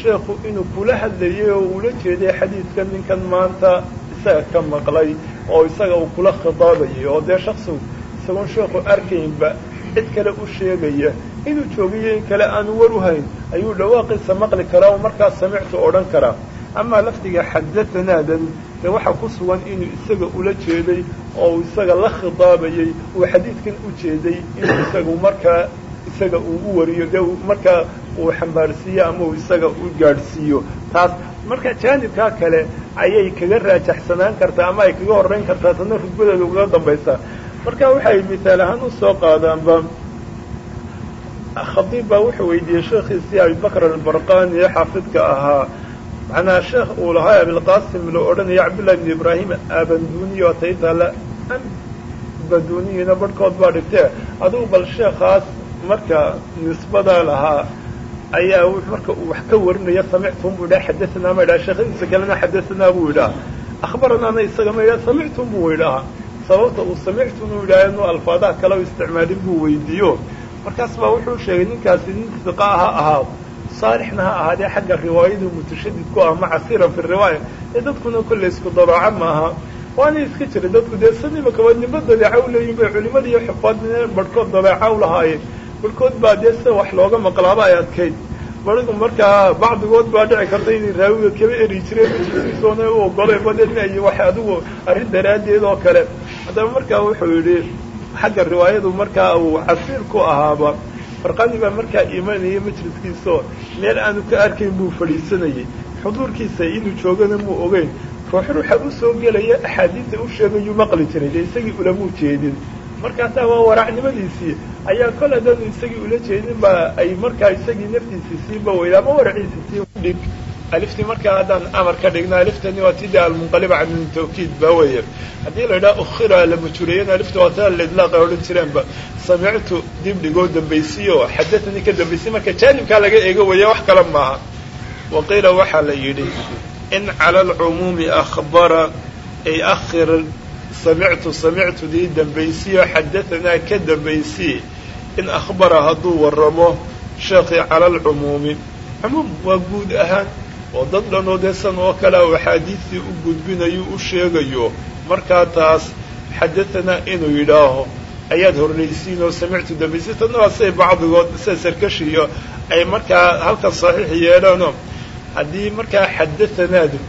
sheekhu inuu kula hadlayay oo uula jeeday xadiidka ninkan maanta isaga ka maqlay oo isaga uu kula khitaabayay oo dee shaksigu isagoon sheekhu arkaynba cid kale u sheegaya. Inuu joogiyo in kale aanu war u hayn ayuu dhawaaqiisa maqli karaa oo markaas samictu odhan karaa. Amaa lafdiga xadatanaadan dee waxaa ku sugan inuu isaga ula jeeday oo uu isaga la khitaabayey uu xadiidkan u jeeday inuu isagu markaa isaga uu u wariyo dee markaa uu xambaarsiiyo ama uu isaga u gaadhsiiyo. Taas marka jaanibkaa kale ayay kaga raajaxsanaan kartaa ama ay kaga horrayn kartaa tana rudbadeeda uga dambaysaa. Marka waxay misaal ahaan u soo qaadaanba khadiib baa wuxuu weydiiyey sheekhiisii abibakr albarqani ee xaafidka ahaa. Macnaa sheekh uu lahaa abilqasim la odhanaya cabdullahi bn ibraahim abanduniy oo taytala baduniyina barhkood baa dhigtee. Adugu bal sheekhaas marka nisbadaa lahaa ayaa marka uu wax ka warinaya samictum buu idhaha xadaanaa ma idhaha sheekhadiisa kalena xadaanaa buu idhaha akhbaranaana isaga ma idhaha samictum buu idhaha sababta uu samictum uu idhaha inuu alfaadaha kale u isticmaalin buu weydiiyo. Markaas baa wuxuu sheegay ninkaasi nin siqa ha ahaado saalixna ha ahaadee xagga riwaayadu mutashadid ku ah macasiran fi riwaaya ee dadkuna kolley isku dabaaca maaha waana iska jiray dadku dee saniba kaba nimba dabeeca u leeyihiin bay culimada iyo xufaadina barhkood dabeeca u lahaayeen barhkood baa dee sida wax looga maqlaaba ay adkayd barigu markaa bacdigood baa dhici karta inay raawiga kaba eri jireen majlisiisoona u ogolay badeedna iyo wax adigu arrin daraaddeed oo kale. Haddaba markaa wuxuu yidhi xagga riwaayadu markaa uu casiir ku ahaaba farqani baa markaa imanayay majliskiisaoo meel aanu ka arkayn buu fadhiisanayay. Xuduurkiisa inuu joogana muu ogeyn. Ruux ruuxa u soo gelaya axaadiista u sheegayuu maqli jiray dee isagii ulamuu jeedin markaasaa waa waracnimadiisii ayaa kol haddaanu isagii ula jeedin baa ay markaa isagii naftiisii siiba weyda ama waraciisi sii dhig. Markaa haddaan amar ka dhigno aliftani waa tidii almunqaliba can tawkiid ba weeye haddii la idhaha ukhira la majureeyana alifta waa taa lidlaaq ay odhan jireenba samictu dib dhigoo dambaysiyo xadatanii ka dambaysiy marka jaanibkaa laga eego weeye wax kale maaha. Wa qiila waxaa la yidhi in cala alcumuumi akhbara ay akhir samictu samictu dii dambaysiyo xadaanaa ka dambaysii in akhbara hadduu waramo sheekii cala alcumuumi cumuum waa guud ahaan oo dad dhanoo dee san oo kale u axaadiistii u gudbinayo u sheegayo markaa taas xadaanaa inuu yidhaaho ayaad horraysiin oo samictu dambaysi tadna siday bacdigood sida sarkashiyo ay markaa halkan saxiix yeedhaano haddii markaa xadaanaadu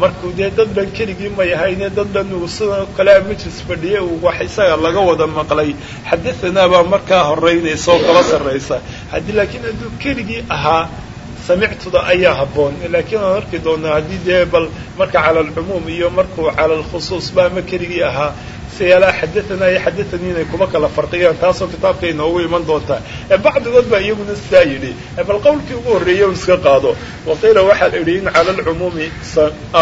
markuu dee dad dhan keligii may ahayne dad dhan uu sidoo kale majlis fadhiye uu wax isaga laga wada maqlay. Xadaanaa baa markaa horeynaysa kala sarraysa. Haddii laakiin hadduu keligii ahaa samictuda ayaa habboon. Laakiin waan arki doonaa haddii dee bal marka cala alcumuum iyo markuu cala alkhusuus ba keligii ahaa siyaalaha xadaanaa iyo xadaanii inay kuma kala farqiyaan taasoo kitaabka inoogu iman doontaa bacdigood baa iyaguna sidaa yidhi bal qowlkii ugu horreeyey un iska qaado waqiila waxaa la yidhi in cala alcumuumi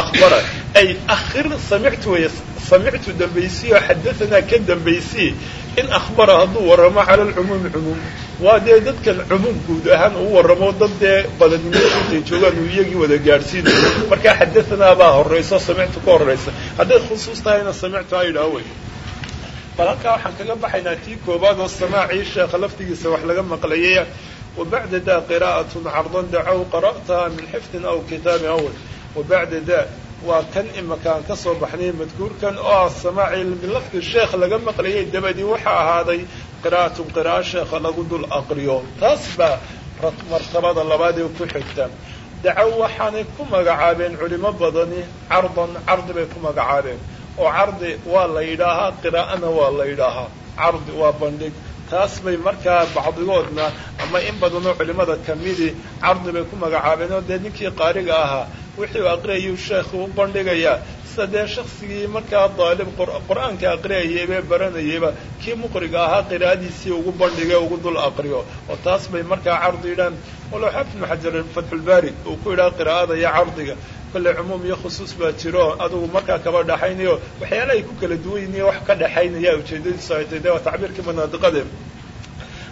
akhbara ay akhir samictu wey samictu dambaysiyo xadaanaa ka dambaysii in akhbara hadduu warramo cala alcumuumi cumuum waa dee dadkan cumuum guud ahaan uu warramo dad dee badanimada intay joogaan uu iyagii wada gaadhsiinayo markaa xadaanaa baa horrayso samictu ka horraysa hadday khusuus tahayna samictu ha yidhaha wey bal halkaa waxaan kaga baxaynaa tii koobaad oo samaacii sheekha laftigiisa wax laga maqlayay. Wabacda da qiraa'atun cardan dacow qara'taha min xifdin aw kitaabi awal. Wabacda da waa kan imakaan ka soo baxnay madkuurkan oo ah samaaci bilafdi sheekh laga maqlayay dabadii waxaa ahaaday qiraa'atun qira'a sheekha lagu dul aqriyo. Taas baa martabada labaad ee ku xigta. Dacow waxaanay ku magacaabeen culimo badani cardan cardi bay ku magacaabeen. Oo cardi waa la yidhaahaa qiraa'ana waa la yidhaahaa. Cardi waa bandhig. Taas bay markaa bacdigoodna ama in badanoo culimada kamidii cardi bay ku magacaabeen. Oo dee ninkii qaariga ahaa wixii u aqriyayuu sheekhu u bandhigayaa sida dee shaksigii markaa daalib qur'aanka aqriyayay bee baranayayba kii muqriga ahaa qiraa'adiisii ugu bandhigay ugu dul aqriyo. Oo taas bay markaa cardi yidhahan walow xaafid ibnu xajar fatxulbaari uu ku yidhaha qiraa'ada iyo cardiga. Kolley cumuum iyo khusuus baa jiro adugu markaa kaba dhaxaynayo waxyaala ay ku kala duwan yihiin iyo wax ka dhexaynaya ujeedadiisu ay tahy de waa tacbiirkii manaadiqade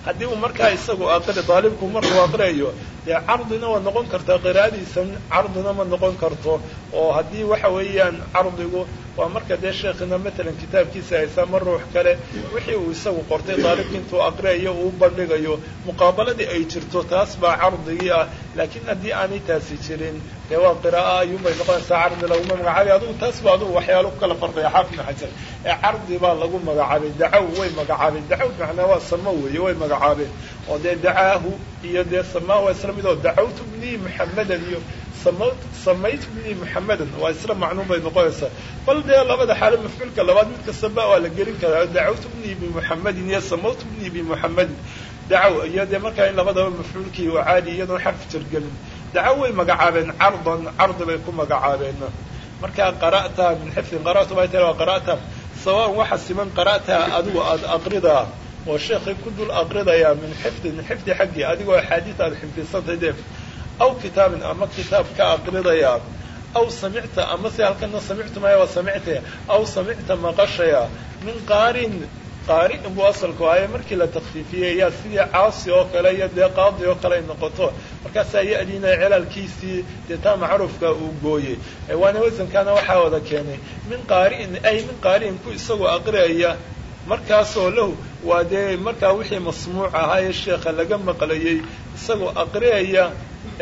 haddii uu markaa isagu aqri daalibku markuu aqriyayo dee cardina waa noqon kartaa qiraa'adiisan cardina ma noqon karto oo haddii waxa weeyaan cardigu waa marka dee sheekhina matalan kitaabkiisa haysa ma ruux kale wixii uu isagu qortay daalibki intuu aqriyayo uu bandhigayo muqaabaladii ay jirto taas baa cardigii ah. Laakiin haddii aanay taasi jirin dee waa qira'a ayuunbay noqonaysaa cardi laguma magacaabay. Adugu taas ba adugu waxyaalo ku kala farqaya xaafid ibnu xajar. Ee cardi baa lagu magacaabay dacow way magacaabeen dacow macnaa waa samo weeye way magacaabeen oo dee dacaahu iyo dee samaa waa isla mid oo dacawtu bnii muxamadan iyo samaytu bnii muxamadan waa isla macnuun bay noqonaysaa. Bal dee labada xaalo mafcuulka labaad mid kastaba waa la gelin karaa dacawtu bnii bimuxamadin iyo samawtu bnii bimuxamadin dacaw iyo dee markaa in labadaba mafcuulkii waa caadi iyadoon xarf jargelin dacaw way magacaabeen cardan cardi bay ku magacaabeen markaa qara'ta min xifdin qara'tu bay tiri waa qara'ta? Sawaan waxa siman qara'ta adigu aada aqridaa oo sheekhay ku dul aqridaya min xifdin xifdi xaggii adigoo axaadiis aada xifdisantay dee aw kitaabin ama kitaab ka aqridaya aw samicta ama halkana samictu maya waa samicta aw samicta maqashaya min qaarin qaari buu asalku ahaye markii la takfiifiyey yaa sidii caasi oo kale iyo dee qaadi oo kale ay noqoto markaasaa ya-diina celaalkiisii dee taa macruufka uu gooyey. Waana wasankana waxaa wada keenay min qaari'in ay min qaari'in ku isagoo aqriyaya markaasoo lahu waa dee markaa wixii masmuuc ahaa ee sheekha laga maqlayey isagoo aqriyaya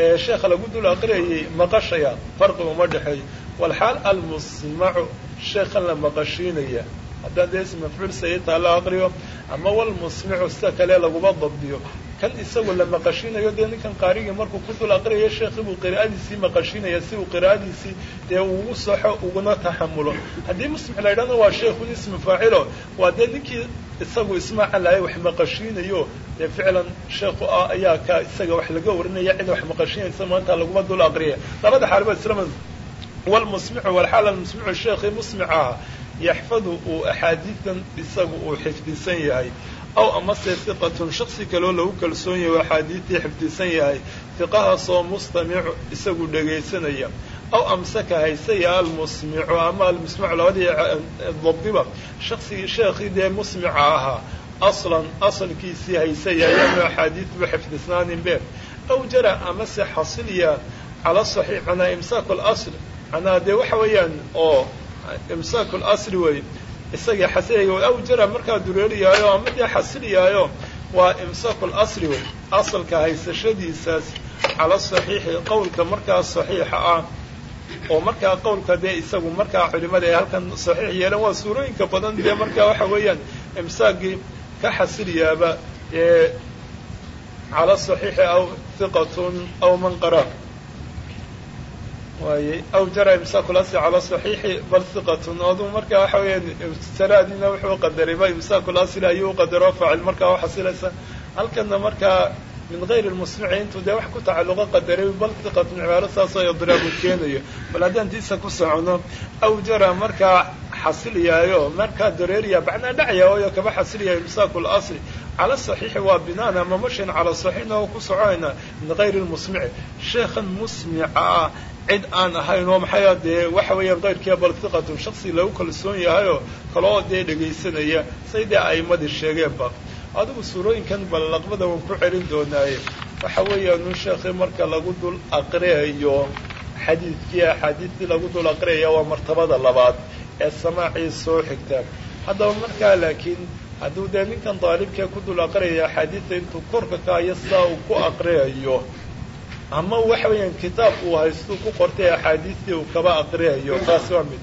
ee sheekha lagu dul aqriyayay maqashaya farqi uma dhexeeyo walxaal almusmacu sheekhan la maqashiinaya. Haddaan dee is mafcuul sayidtaa la aqriyo ama walmusmicu sida kale laguma dabdiyo kan isagu la maqashiinayo dee ninkan qaarigii markuu ku dul aqriyayo sheekhi buu qiraa'adiisii maqashiinaya si uu qiraa'adiisii dee ugu saxo uguna taxamulo haddii musmic la ydhahna waa sheekhu ismu faacilo waa dee ninkii isagu lahay wax maqashiinayo dee ficlan sheekhu ah ayaa ka isaga wax laga warinaya cid wax maqashiinaysa maanta laguma dul aqriya labada xaalba islam walmusmicu walxaal almusmicu sheekhi musmic aha yaxfadu uu axaadiidan isagu uu xifdisan yahay aw amase hiqatun shaksi kaloo lagu kalsoon yahay oo axaadiidtii xifdisan yahay hiqahaasoo mustamicu isagu dhegaysanaya aw amsaka haysaya almusmicu ama almusmicu labadii dabdiba shaksigii sheekhii dee musmica ahaa aslan asalkiisii haysaya ayaanu axaadiidba xifdisnaaninbe aw jara amase xasiliya cala saxiix manaa imsaaku lasl manaa dee waxa weeyaan oo imsaaku lasli wey isagii xasilaya aw jara markaa dureeriyaayo ama dee xasiliyaayo waa imsaaku lasli wey. Asalka haysashadiisaas cala saxiixi qowlka markaa saxiixa ah oo markaa qowlka dee isagu markaa culimada ay halkan saxiix yeelan waa suurooyinka badan dee markaa waxa weeyaan imsaagii ka xasiliyaaba ee cala saxiixi aw hiqatun aw man qara waaye aw jara imsaaku lasli cala saxiixi bal hiqatun adu marka waxa weeyaan saraadina wuxuu qadaray ba imsaaku lasli ayuu qadaro faacil markaa uxasilaysa halkana markaa min gayri lmusmici intuu dee wax ku tacalluqo qadaray bal hiqatun cibaaro saasoo idraabu keenayo. Bal haddaan tiisa ku socono aw jara markaa xasiliyaayo markaa dareeriya bacnaa dhacya ooyo kaba xasiliyaayo imsaaku lasli cala saxiixi waa binaan ama mashin cala saxiixna oo ku soconayna min gayri lmusmici sheekhan musmica cid aan ahayn oo maxay dee waxa weeyaan kayrkiia bal hiqatun shaksi lagu kalsoon yahayoo kaloo dee dhegaysanaya say dee a'imadii sheegeenba adigu suurooyinkan bal laqbada waan ku celin doonaaye. Waxa weeyaan un sheekhii marka lagu dul aqriyayo xadiidkii axaadiistii lagu dul aqriyaya waa martabada labaad ee samaacii soo xigta. Haddaba markaa laakiin hadduu dee ninkan daalibkee ku dul aqriyaya axaadiista intuu korka kaayo sidaa uu ku aqriyayo ama waxa weeyaan kitaab uu haystuu ku qortay axaadiistii uu kaba aqriyayo taasi waa mid.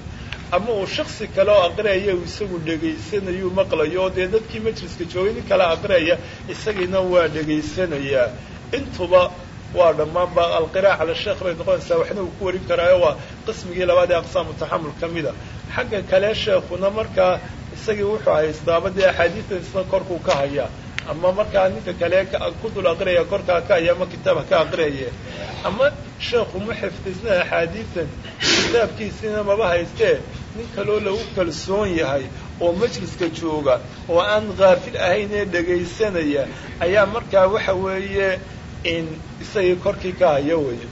Ama uu shaksi kale oo aqriyaya uu isagu dhegaysanayuu maqlayo oo dee dadkii majliska joogay nin kale aqriyaya isagiina waa dhegaysanayaa. Intuba waa dhammaanba alqiraa'a cala sheekh bay noqonaysaa waxna uu ku warin karaayo waa qismigii labaad ee aqsaamu taxamul ka mida. Xagga kale sheekhuna markaa isagii wuxuu haystaaba dee axaadiistan isna korkuu ka hayaa ama markaa ninka kale ku dul aqriyaya korkaa ka haya ama kitaabha ka aqriyaye ama sheekhu ma xifdisna axaadiisan kitaabkiisiina maba haystee nin kaloo lagu kalsoon yahay oo majliska jooga oo aan kaafil ahayn ee dhegaysanaya ayaa markaa waxa weeye in isagii korkii ka haya weeye.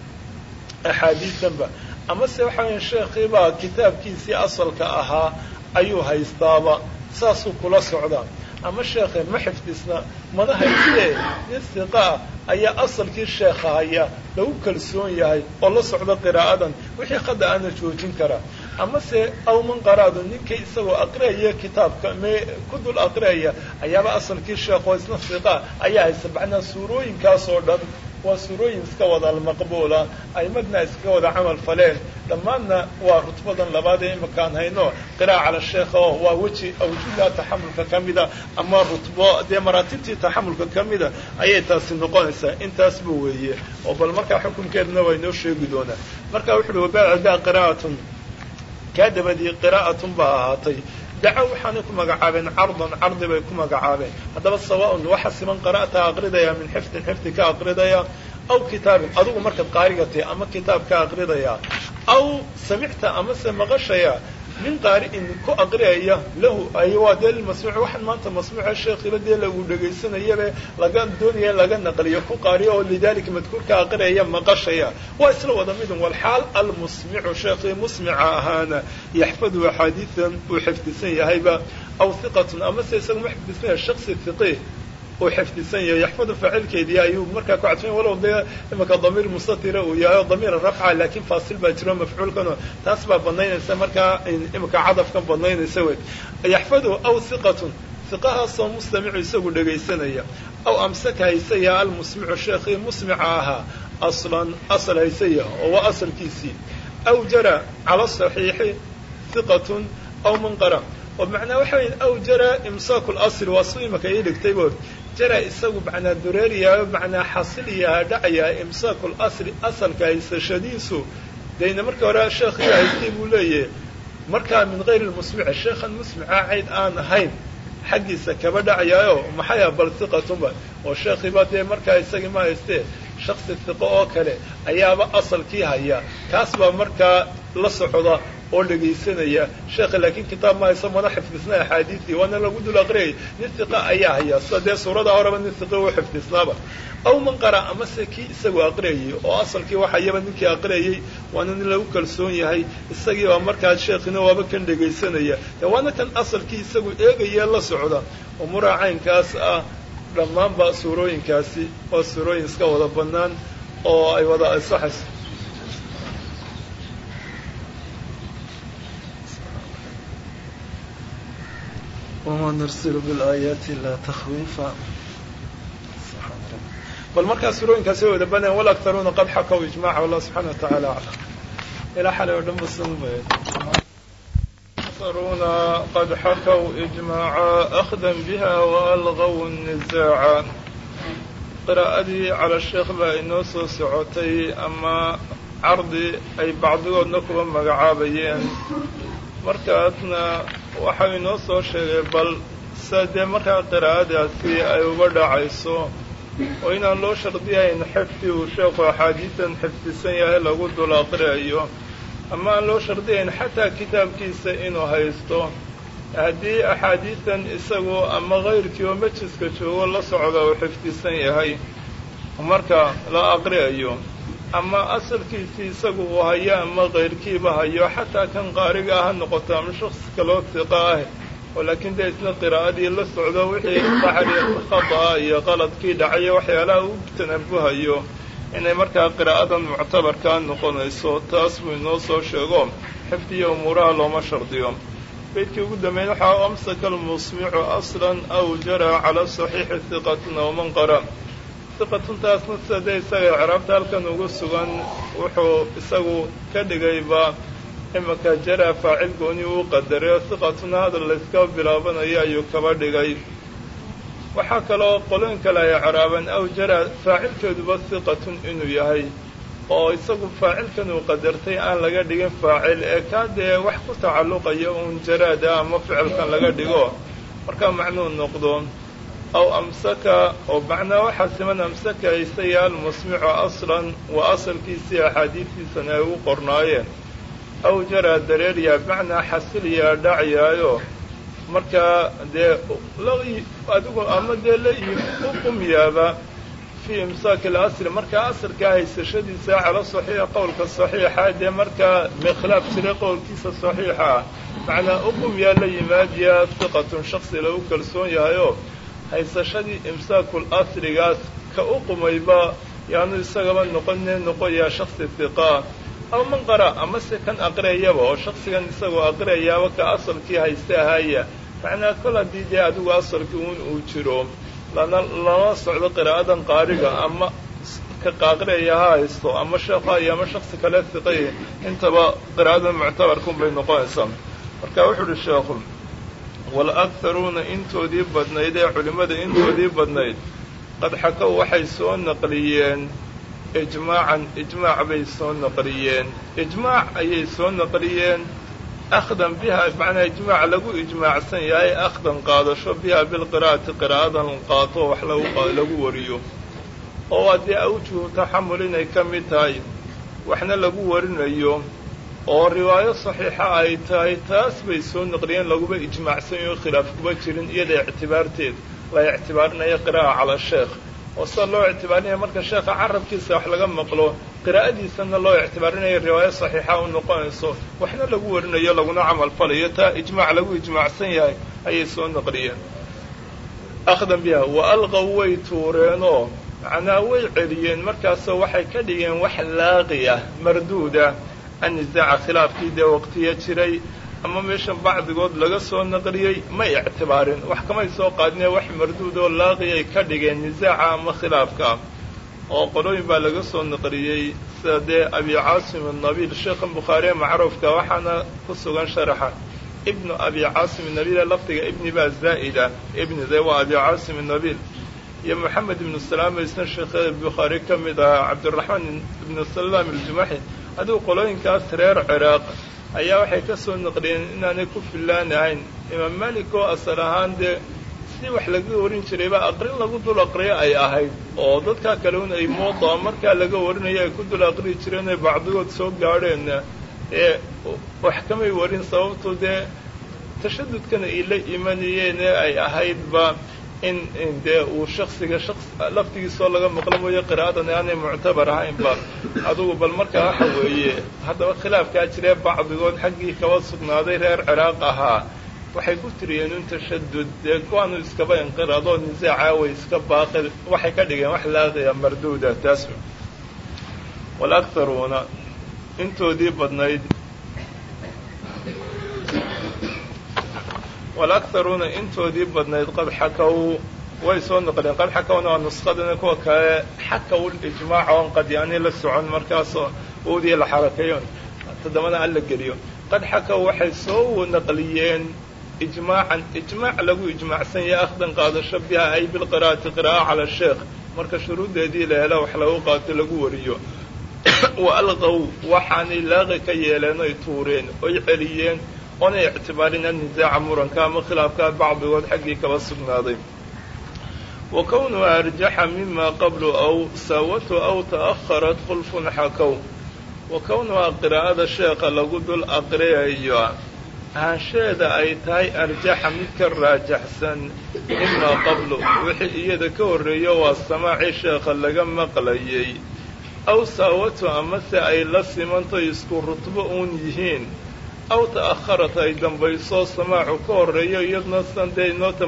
Axaadiisanba amase waxa weya sheekhiibaa kitaabkiisii asalka ahaa ayuu haystaaba saasuu kula socdaa ama sheekhe ma xifdisna mana haystee nin siqa ayaa asalkii sheekha haya lagu kalsoon yahay oo la socdo qiraa'adan wixii khada ana joojin karaa amase awman qaraado ninkii isagoo aqriyaya kitaabka me ku dul aqriyaya ayaaba asalkii sheekho isna siqa ayaa haysta. Macnaa suurooyinkaas oo dhan waa suurooyin iska wada almaqbuula aymadna iska wada camal faleen. Dhammaanna waa rutbadan labaad ee imakaan hayno. Qiraa'a cala sheekha oo waa weji awjuda taxamulka ka mida. Ama rutbo dee maraatibtii taxamulka ka mida ayay taasi noqonaysaa. Intaas bu weeye. Oo bal markaa xukunkeedna waa inoo sheegi doonaa marka wuxu uhi wabacda qiraa'atun. Kaa dabadii qiraa'atun baa ahaatay daco waxaanay ku magacaabeen cardan cardi bay ku magacaabeen haddaba sawaaun waxa siman qara'ta aqridaya min xifdin xifdi ka aqridaya aw kitaabin adigu markaad qaariga tahay ama kitaab ka aqridaya aw samicta amase maqashaya min qaari'in ku aqriyaya lahu ay waa dee waxaan maanta masmuuca sheekhiba dee lagu dhegaysanayaba laga doonaya laga naqliyo ku qaariyo oo lidalika madkuurka aqriyaya maqashaya. Waa isla wada midun walxaal almusmicu sheekhii musmica ahaana yaxfadu axaadiidan uu xifdisan yahayba aw hiqatun amase isaga ma xifdisan shaksi hiqih uu xifdisan yahay yaxfadu faacilkeedii ayuu markaa ku cadfan walow dee imika damiir mustatira uu yahay oo damiir rafca laakiin faasil baa jiro mafcuulkano taas baa banaynaysa markaa imika cadafkan banaynaysa wey yaxfadu aw hiqatun hiqahaasoo mustamicu isagu dhegaysanaya aw amsaka haysaya almusmicu sheekhii musmica ahaa aslan asal haysaya oo waa asalkiisii. Aw jara cala saxiixi hiqatun aw munqara. Oo macnaa waxa weya aw jara imsaaku lasl waa su imika ii dhigtay bo jara isagu macnaa dureeriyaa macnaa xasiliyaha dhacayaa imsaaku lasli asalka haysashadiisu. Dayna marka hore sheekhii haystay buu leeyahay markaa min gayri lmusmici sheekhan musmica cayd aan ahayn xaggiisa kaba dhacayaayo maxaya bal hiqatunba oo sheekhiiba dee markaa isagii ma haystee shaksi hiqo oo kale ayaaba asalkii haya. Kaas baa markaa la socda oo dhegaysanaya sheekha laakiin kitaab ma hayso mana xifdisna axaadiisii waana lagu dul aqriyay. Nin hiqa ayaa haya. Sida dee suurada horeba nin hiqi u xifdisnaaba. Aw man qara amase kii isagu aqriyayay oo asalkii waxayaba ninkii aqriyayay waana nin lagu kalsoon yahay. Isagii baa markaa sheekhina waaba kan dhegaysanaya de waana kan asalkii isagu eegaya la socda. Umuraa caynkaas ah dhammaanba suurooyinkaasi waa suurooyin iska wada bannaan oo ay wada ansaxayso wma nursilu biاlaayaati ilaa takhwiifa bal markaa suurooyinkaasi way wada banaan walaktaruuna qad xakaw ijmaca wallah subxana wa tacaala aclam ilaa xalay oo dhan basanba aktaruuna qad xakaw ijmaaca akhdan biha waalgaw nizaaca qiraa'adii cala sheekh baa inoo soo socotay ama cardi ay bacdigoodna kuba magacaabayeen markaasna waxau inoo soo sheegay bal sa dee markaa qiraa'adaasi ay uga dhacayso oo inaan loo shardiyahayn xifdi uu sheekhu axaadiisan xifdisan yahay lagu dul aqriyayo ama aan loo shardiyahayn xataa kitaabkiisa inuu haysto haddii axaadiisan isagu ama kayrkii oo majiska joogo la socda uu xifdisan yahay marka la aqriyayo ama asalkiisii isagu uu hayo ama kayrkiiba hayo xataa kan qaariga ha noqoto ama shaksi kaloo tiqa ah. Oo laakiin dee isna qiraa'adii la socdo wixii qaxri khada'a iyo qaladkii dhacayo waxyaalaha u tanabuhayo inay markaa qiraa'adan muctabarkaa noqonayso taas buu inoo soo sheego. Xifdiya umuuraha looma shardiyo. Beydkii ugu dambeyn waxaa amsaka almusmicu aslan aw jara cala saxiixi hiqatun aw man qara hiqatuntaasna sida isaga icraabta halkan ugu sugan wuxuu isagu ka dhigayba imika jara faacil gooni uu qadaray hiqatuna hadal layska bilaabanayo ayuu kaba dhigay. Waxaa kaloo qolooyin kale ay icraabeen aw jara faacilkeeduba hiqatun inuu yahay oo isagu faacilkan uu qadartay aan laga dhigin faacil ee kaa dee wax ku tacalluqaya uun jaraada ama ficilkan laga dhigo. Markaa macnuu noqdo aw amsaka oo macnaa waxaa siman amsaka haystaya almusmicu aslan waa asalkiisii axaadiistiisana ay u qornaayeen aw jaraa dareeryaa bimacnaa xasiliyaa dhacyaayo markaa dee adigu ama dee la u qumyaaba fii imsaaki alasli markaa asalkaa haysashadiisa cala saxiixa qowlka saxiixa dee markaa mikhilaaf jira qowlkiisa saxiixa ah macnaa u qumyaa la yimaadiyaa hiqatun shaksi lagu kalsoon yahayoo haysashadii imsaakul asligaas ka u qumayba yaanu isagaba noqone noqoyaa shaksi hiqaa aw man qara amase kan aqriyayaba oo shaksigan isagoo aqriyayaaba ka asalkii hayste ahaya macnaa kol haddii dee adigu asalkii uun uu jiro lana lama socdo qiraa'adan qaariga ama ka qaaqriyaya ha haysto ama sheekha ama shaksi kale hiqay intaba qiraa'adan muctabarkun bay noqonaysaa. Marka wuxu uhi sheekhu waalakharuuna intoodii badnayd ee culimmada intoodii badnayd qad xakow waxay soo naqliyeen ijmaacan ijmaac bay soo naqliyeen ijmaac ayay soo naqliyeen akhdan biha macnaa ijmaac lagu ijmaacsan yahay akhdan qaadasho biha bilqiraa'ati qiraa'adan qaato wax lagu wariyo oo haddii awjuhu taxamul inay ka mid tahay waxna lagu warinayo oo riwaayo saxiixa ay tahay taas bay soo naqliyeen laguba ijmaacsan yaho khilaaf kuba jirin iyada ictibaarteed la ictibaarinayo qiraa'a cala sheekh. oo sida loo ictibaarinaya marka sheekha carabkiisa wax laga maqlo qiraa'adiisana loo ictibaarinayo riwaayo saxiixa u noqonayso waxna lagu warinayo laguna camal falayo taa ijmaac lagu ijmaacsan yahay ayay soo naqliyeen akhdan biha wa alqaw way tuureenoo macnaa way celiyeen markaasoo waxay ka dhigeen wax laaqiya marduuda annisaaca khilaafkii dee waqtiya jiray ama meeshan bacdigood laga soo naqliyey may ictibaarin. Wax kamay soo qaadinee wax marduud oo laaqiyay ka dhigeen nisaaca ama khilaafka. Oo qolooyin baa laga soo naqliyey sida dee abi caasim annabiil. Sheekhan bukhaariye macruufka waxaana ku sugan sharaxa ibnu abi caasim nabiil lafdiga ibni baa zaa'ida. Ibni de waa abi caasim annabiil. Iyo moxamed ibnu salaam isna sheekhada bukhaari ka mid ahaa cabdiraxmaan ibnu salaam aljumaxi adigu qolooyinkaas reer ciraaq ayaa waxay ka soo naqliyeen inaanay ku fillaan imaam malik oo asal ahaan dee sidii wax laga warin jirayba aqrin lagu dul aqriyo ay ahayd oo dadkaa kale un ay moodaa markaa laga warinayo ay ku dul aqriyi jireen ay bacdigood soo gaadheenna ee wax kamay warin sababtu dee tashadudkana ay imanayeen ee ay ahaydba in dee uu shaksiga shaks laftigiisoo laga maqlo mooye qiraa'adan aanay muctabar ahaynba adugu bal markaa waxa weeye haddaba khilaafkaa jiree bacdigood xaggii kaba sugnaaday reer ciraaq ahaa. Waxay ku tiriyeen un tashadud dee kuwaanu iskaba inqiraadoo nisaaca way iska baaqi waxay ka dhigeen wax laaqiya marduuda taas walakharuuna intoodii badnayd walakharuuna intoodii badnayd qad xakaw way soo noqdeen qad xakawna waa nusqadana kuwa kale xakaw lijmaac oon qadyaani la socon markaasoo uudii la xarakeeyo toddobana alla geliyo qad xakaw waxay soo naqliyeen ijmaacan ijmaac lagu ijmaacsan yahay akhdan qaadasho biha ay bilqiraa'ati qiraa'a cala sheekh marka shuruuddeedii la hela wax lagu qaato lagu wariyo wa alqow waxaanay laaqi ka yeeleen oy tuureen oy celiyeen oonay ictibaarin annisaaca muranka ama khilaafka bacdigood xaggii kaba sugnaaday. Wa kownuha arjaxa mima qablu aw saawatu aw ta'aharat khulfun xakow wa kownuhaa qiraa'ada sheekha lagu dul aqriyayo ahaansheeda ay tahay arjaxa mid ka raajaxsan mimaa qablu. Wixii iyada ka horreeyo waa samaacii sheekha laga maqlayay. Aw saawatu amase ay la simanto isku rutbo uun yihiin aw ta'aharat ay dambayso samaacu ka horreeyo iyadna san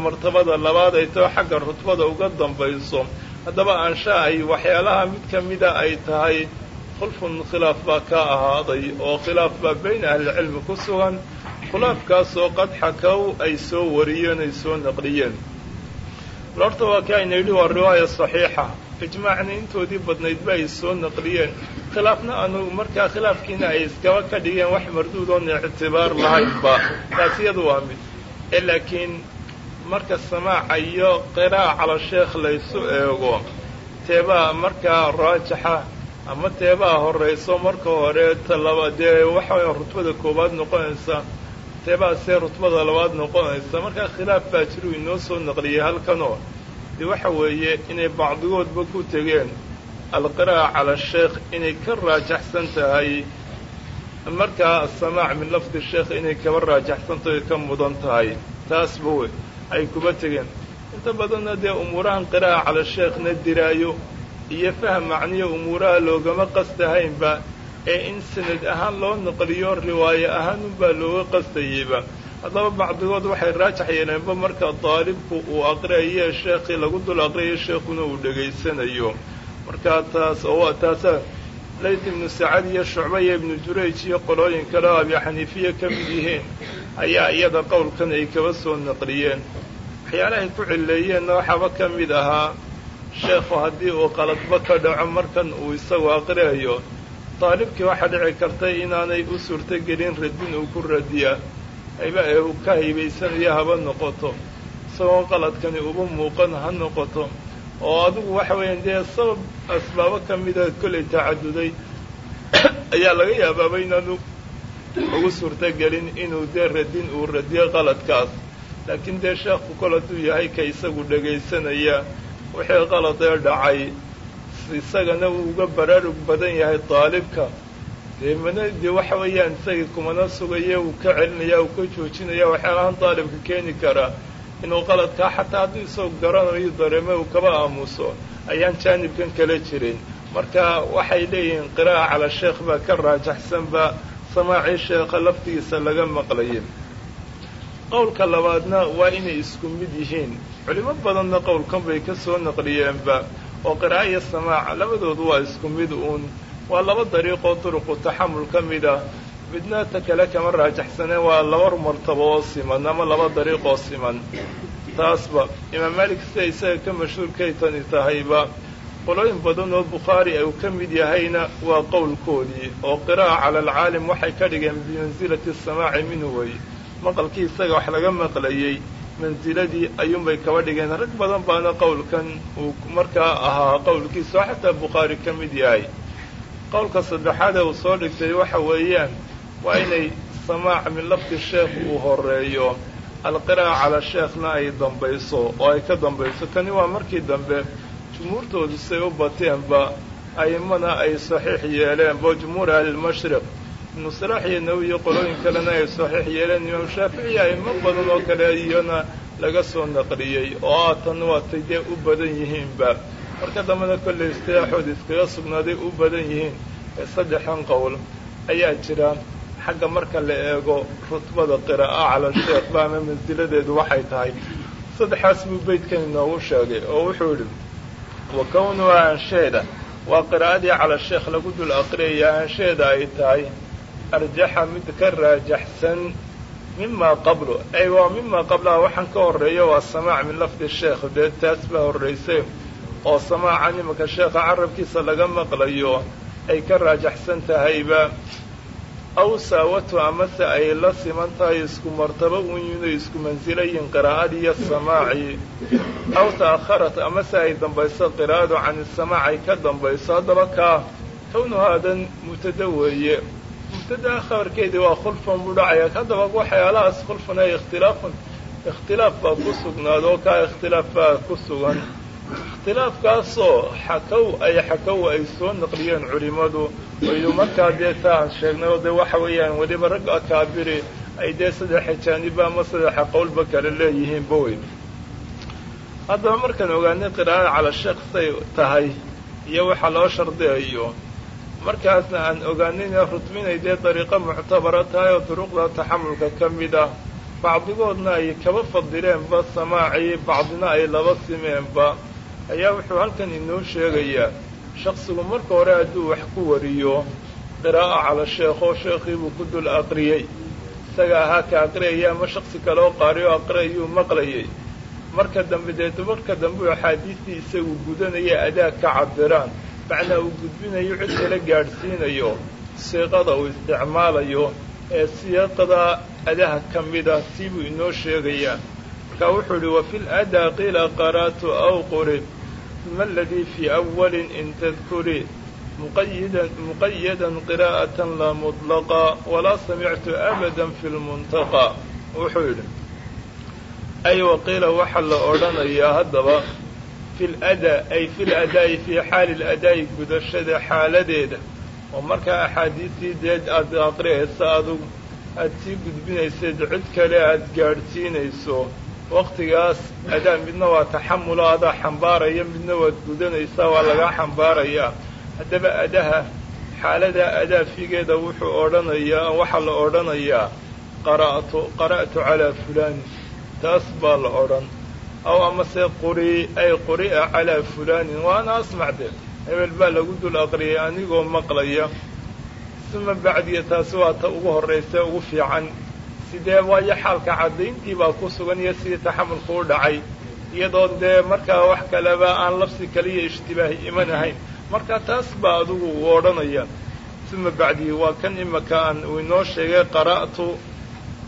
martabada labaad ay tao xagga rutbada uga dambayso haddaba ansha ay waxyaalaha mid ka mida ay tahay khulfun khilaaf baa ka ahaaday oo khilaaf baa bayna ahlilcilmi ku sugan khilaafkaasoo qad xakaw ay soo wariyeen ay soo naqliyeen horta waa ka ayna waa riwaaya saxiixa ijmaacna intoodii badnayd ba ay soo naqliyeen. Khilaafna anu markaa khilaafkiina ay iskaba ka dhigeen wax marduud oon ictibaar lahaynba. Taas iyadu waa mid. Ee laakiin marka samaaca iyo qiraa'a cala sheekh laysu eego teebaa markaa raajaxa ama teebaa horrayso marka hore talaba dee waxa rutbada koowaad noqonaysa teebaa see rutbada labaad noqonaysa markaa khilaaf baa jiru inoo soo naqliyay halkanoo dee waxa weeye inay bacdigoodba ku tegeen alqiraa'a cala sheekh inay ka raajaxsan tahay markaa asamaac min lafdi sheekh inay kaba raajaxsantahay ka mudan tahay taasba wey ay kuba tegeen. Inta badanna dee umuurahan qiraa'a cala sheekhna diraayo iyo faham macniya umuuraha loogama qastahaynba ee in sanad ahaan loo naqliyo riwaayo ahaan unbaa looga qastayeyba haddaba bacdigood waxay raajax yeeleenba marka daalibku uu aqriyayo sheekhii lagu dul aqriyayo sheekhuna uu dhegaysanayo. Markaa taas oo taasa layt ibnu sacad iyo shucba iyo ibnu jurayj iyo qolooyin kale oo abi xaniifiya ka mid yihiin ayaa iyada qowlkan ay kaba soo naqliyeen. Waxyaalahay ku cilleeyeenna waxaaba ka mid ahaa sheekhu haddii uu qaladba ka dhaco markan uu isagu aqriyayo daalibkii waxaa dhici kartay inaanay u suurtogelin radin uu ku radiya ee ka haybaysanayo haba noqoto. Isagoo qaladkani uba muuqan ha noqoto. Oo adigu waxa weeyaan dee sabab asbaabo ka mida kollay tacaduday ayaa laga yaabaaba inaanu ugu suurtogelin inuu dee radin uu radiyo qaladkaas. Laakiin dee sheekhu kol hadduu yahay ka isagu dhegaysanaya wixii qaladee dhacay isagana uu uga baraarug badan yahay daalibka dee mana waxa weeyaan isagii kumana sugaya uu ka celinaya uu ka joojinaya waxyaalahan daalibka keeni karaa inuu qaladkaa xataa hadduu isagoo garanayo dareemo uu kaba aamuso ayaan jaanibkan kala jirin. Marka waxay leeyihiin qiraa'a cala sheekh baa ka raajaxsanba samaacii sheekha laftigiisa laga maqlayay. Qowlka labaadna waa inay isku mid yihiin. Culimo badanna qowlkan bay ka soo naqliyeenba oo qira'a iyo samaaca labadoodu waa isku mid uun waa laba dariiqoo duruqu taxamul ka mid ah. Midna ta kale kama raajaxsaneen waa laba martabo oo siman ama laba dariiqoo siman. Taasba imaam malik sida isaga ka mashhuurkay tani tahayba? Qolooyin badan oo bukhaari uu ka mid yahayna waa qowlkoodii oo qiraa'a cala alcaalim waxay ka dhigeen bimansilati samaaci minhu way. Maqalkii isaga wax laga maqlayey mansiladii ayuunbay kaba dhigeen. Rag badan baana qowlkan uu markaa ahaa qowlkiisa oo xataa bukhaari ka mid yahay qowlka saddexaadee uu soo dhigtay waxa weeyaan waa inay samaac min lafdi sheekh uu horeeyo alqiraa'a cala sheekhna ay dambayso oo ay ka dambayso. Tani waa markii dambe jumhuurtoodu say u bateenba aimana ay saxiix yeeleenba jumhuur ahlilmashriq ibnu salaax iyo nawi qolooyin kalena ay saxiix yeeleen. Imaam shaafici aimo badan oo kale iyana laga soo naqliyey oo aatan waatay dee u badan yihiinba marka dambena kollay istilaaxooda iskaga sugnaaday u badan yihiin ee saddexan qowl ayaa jira. Xagga marka la eego rutbada qiraa'a cala sheekhba ama mansiladeedu waxay tahay. Saddexaas buu beydkan inoogu sheegay oo wuxuu idhi wa kownuha ansheeda. Waa qiraa'adii cala sheekh lagu dul aqriyaya ansheeda ay tahay arjaxa mid ka raajaxsan mima qablu. Ay waa mima qablaha waxaan ka horreeya waa samaac min lafdi sheekh dee taas baa horraysay oo samaacan imanka sheekha carabkiisa laga maqlayo ay ka raajaxsan tahayba aw saawatu amase ay la siman tahay isku martabo un inay isku mansilayiin qiraa'adii iyo samaaci aw ta'akharat amase ay dambayso qiraa'adu can isamaac ay ka dambayso haddaba kaa kownahaadan mubtada weeye. Mubtadaa khabarkeedii waa khulfan buu dhacaya. Haddaba waxyaalahaas khulfan ay ikhtilaafun ikhtilaaf baa ku sugnaado oo kaa ikhtilaaf baa ku sugan ikhtilaafkaasoo xakow ay xakow ay soo naqliyeen culimmadu aydu markaa dee taa aan sheegnay oo dee waxa weeyaan weliba rag akaabiri ay dee saddexa jaaniba ama saddexa qowlba kale leeyihiinba wey haddaba markaan ogaanay qiraa'ada cala sheekh say tahay iyo waxa loo shardiyayo. Markaasna aan ogaanayna rutminay dee dariiqo muctabara tahay oo duruqda taxamulka ka mid ah bacdigoodna ay kaba fadileenba samaacii bacdina ay laba simeenba ayaa wuxuu halkan inoo sheegayaa shaksigu marka hore hadduu wax ku wariyo qiraa'a cala sheekh oo sheekhiibuu ku dul aqriyey. Isaga ahaa ka aqriyaya ama shaksi kale oo qaari oo aqriyayuu maqlayay. Marka dambe dee marka dambe u axaadiistii isagu gudanaya adaag ka cabiraan macnaa uu gudbinayo cid kala gaadhsiinayo siiqada uu isticmaalayo ee siiqada adaha ka mida siibuu inoo sheegayaa. Markaa wuxuu idhi wafi ladaa qiila qara'tu aw quri ma aladii fii awalin in tadkuri muqayadan qiraa'atan laa mutlaqa walaa samictu abadan fi lmuntaqa wuxuu yidhi ay waqiila waxaa la odhanayaa haddaba fi ladaa ay fi ladaa'i fii xaali ladaa'i gudashada xaaladeeda oo markaa axaadiistii deed aad aqriyaysa adugu aada sii gudbinaysayd cid kale aada gaadhsiinayso waqtigaas adaa midna waa taxamulo adaa xambaaraya midna waad gudanaysaa waa lagaa xambaarayaa haddaba adaha xaaladaa adaafigeeda wuxuu odhanayaa waxaa la odhanayaa qara'tu qara'tu calaa fulaanin taas baa la odhan. Aw amase quri ay quri'a calaa fulaanin waana asmacde hebel baa lagu dul aqriyay anigoo maqlaya. Uma bacdiya taasi waa ta ugu horraysa ugu fiican sidee waayo xaalka caddayntii baa ku sugan iyo sidii taxamulku u dhacay? Iyadoo dee markaa wax kaleba aan labsi kaliya ishtibaahi iman ahayn. Marka taas baa adigu uu odhanaya uma bacdihi waa kan imaka aan uu inoo sheegay qara'tu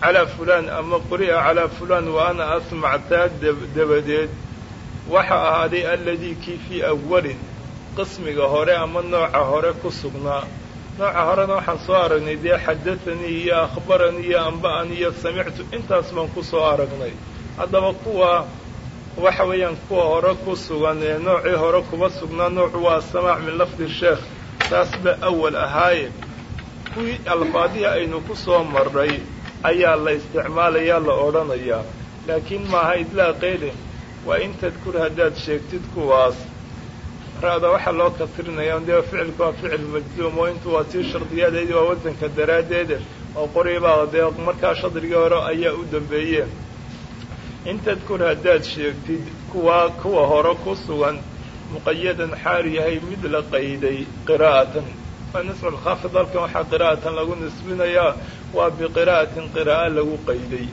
calaa fulaan ama quri'a calaa fulaan wa ana asmactaa dabadeed. Waxa ahaaday alladii kii fii awalin qismiga hore ama nooca hore ku sugnaa nooca horena waxaan soo aragnay dee xadathanii iyo akhbaranii iyo amba'anii iyo samictu intaas baan ku soo aragnay. Haddaba kuwa waxa weeyaan kuwa hore ku sugan ee noocii hore kuba sugnaa noocu waa samaac min lafdi sheekh. Taas ba awal ahaaye. Kuwii alfaadihi aynu ku soo marray ayaa la isticmaalayaa la odhanayaa. Laakiin maaha idlaaqeede waa in tadkur haddaad sheegtid kuwaas ra'da waxaa loo kasrinaya dee ficilku waa ficil majzuum oo intu waa tii shardiyadeedii waa wasanka daraaddeede oo qoribaa dee markaa shadrigii hore ayaa u dambeeyeen. In tadkur haddaad sheegtid kuwa kuwa hore ku sugan muqayadan xaal yahay mid la qayday qiraa'atan waa niscu lkhaafid halkan waxaa qiraa'atan lagu nisbinayaa waa biqiraa'atin qiraa'a lagu qayday.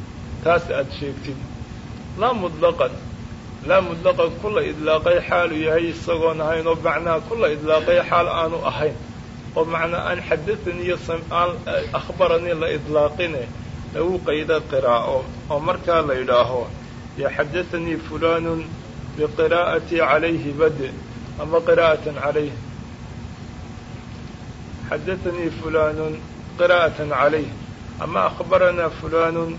Taas aad sheegtid. Laa mutlaqan laa mutlaqan kula idlaaqay xaalu yahay isagoon ahayn oo macnaha kula idlaaqay xaal aanu ahayn. Oo macnaa aan xadathanii iyo aan akhbaranii la idlaaqine lagu qayda qiraa'o oo markaa la yidhaaho ya xadathanii fulaanun biqiraa'atii calayhi bade ama qiraa'atan calayh. Xadathanii fulaanun qiraa'atan calayh ama akhbaranaa fulaanun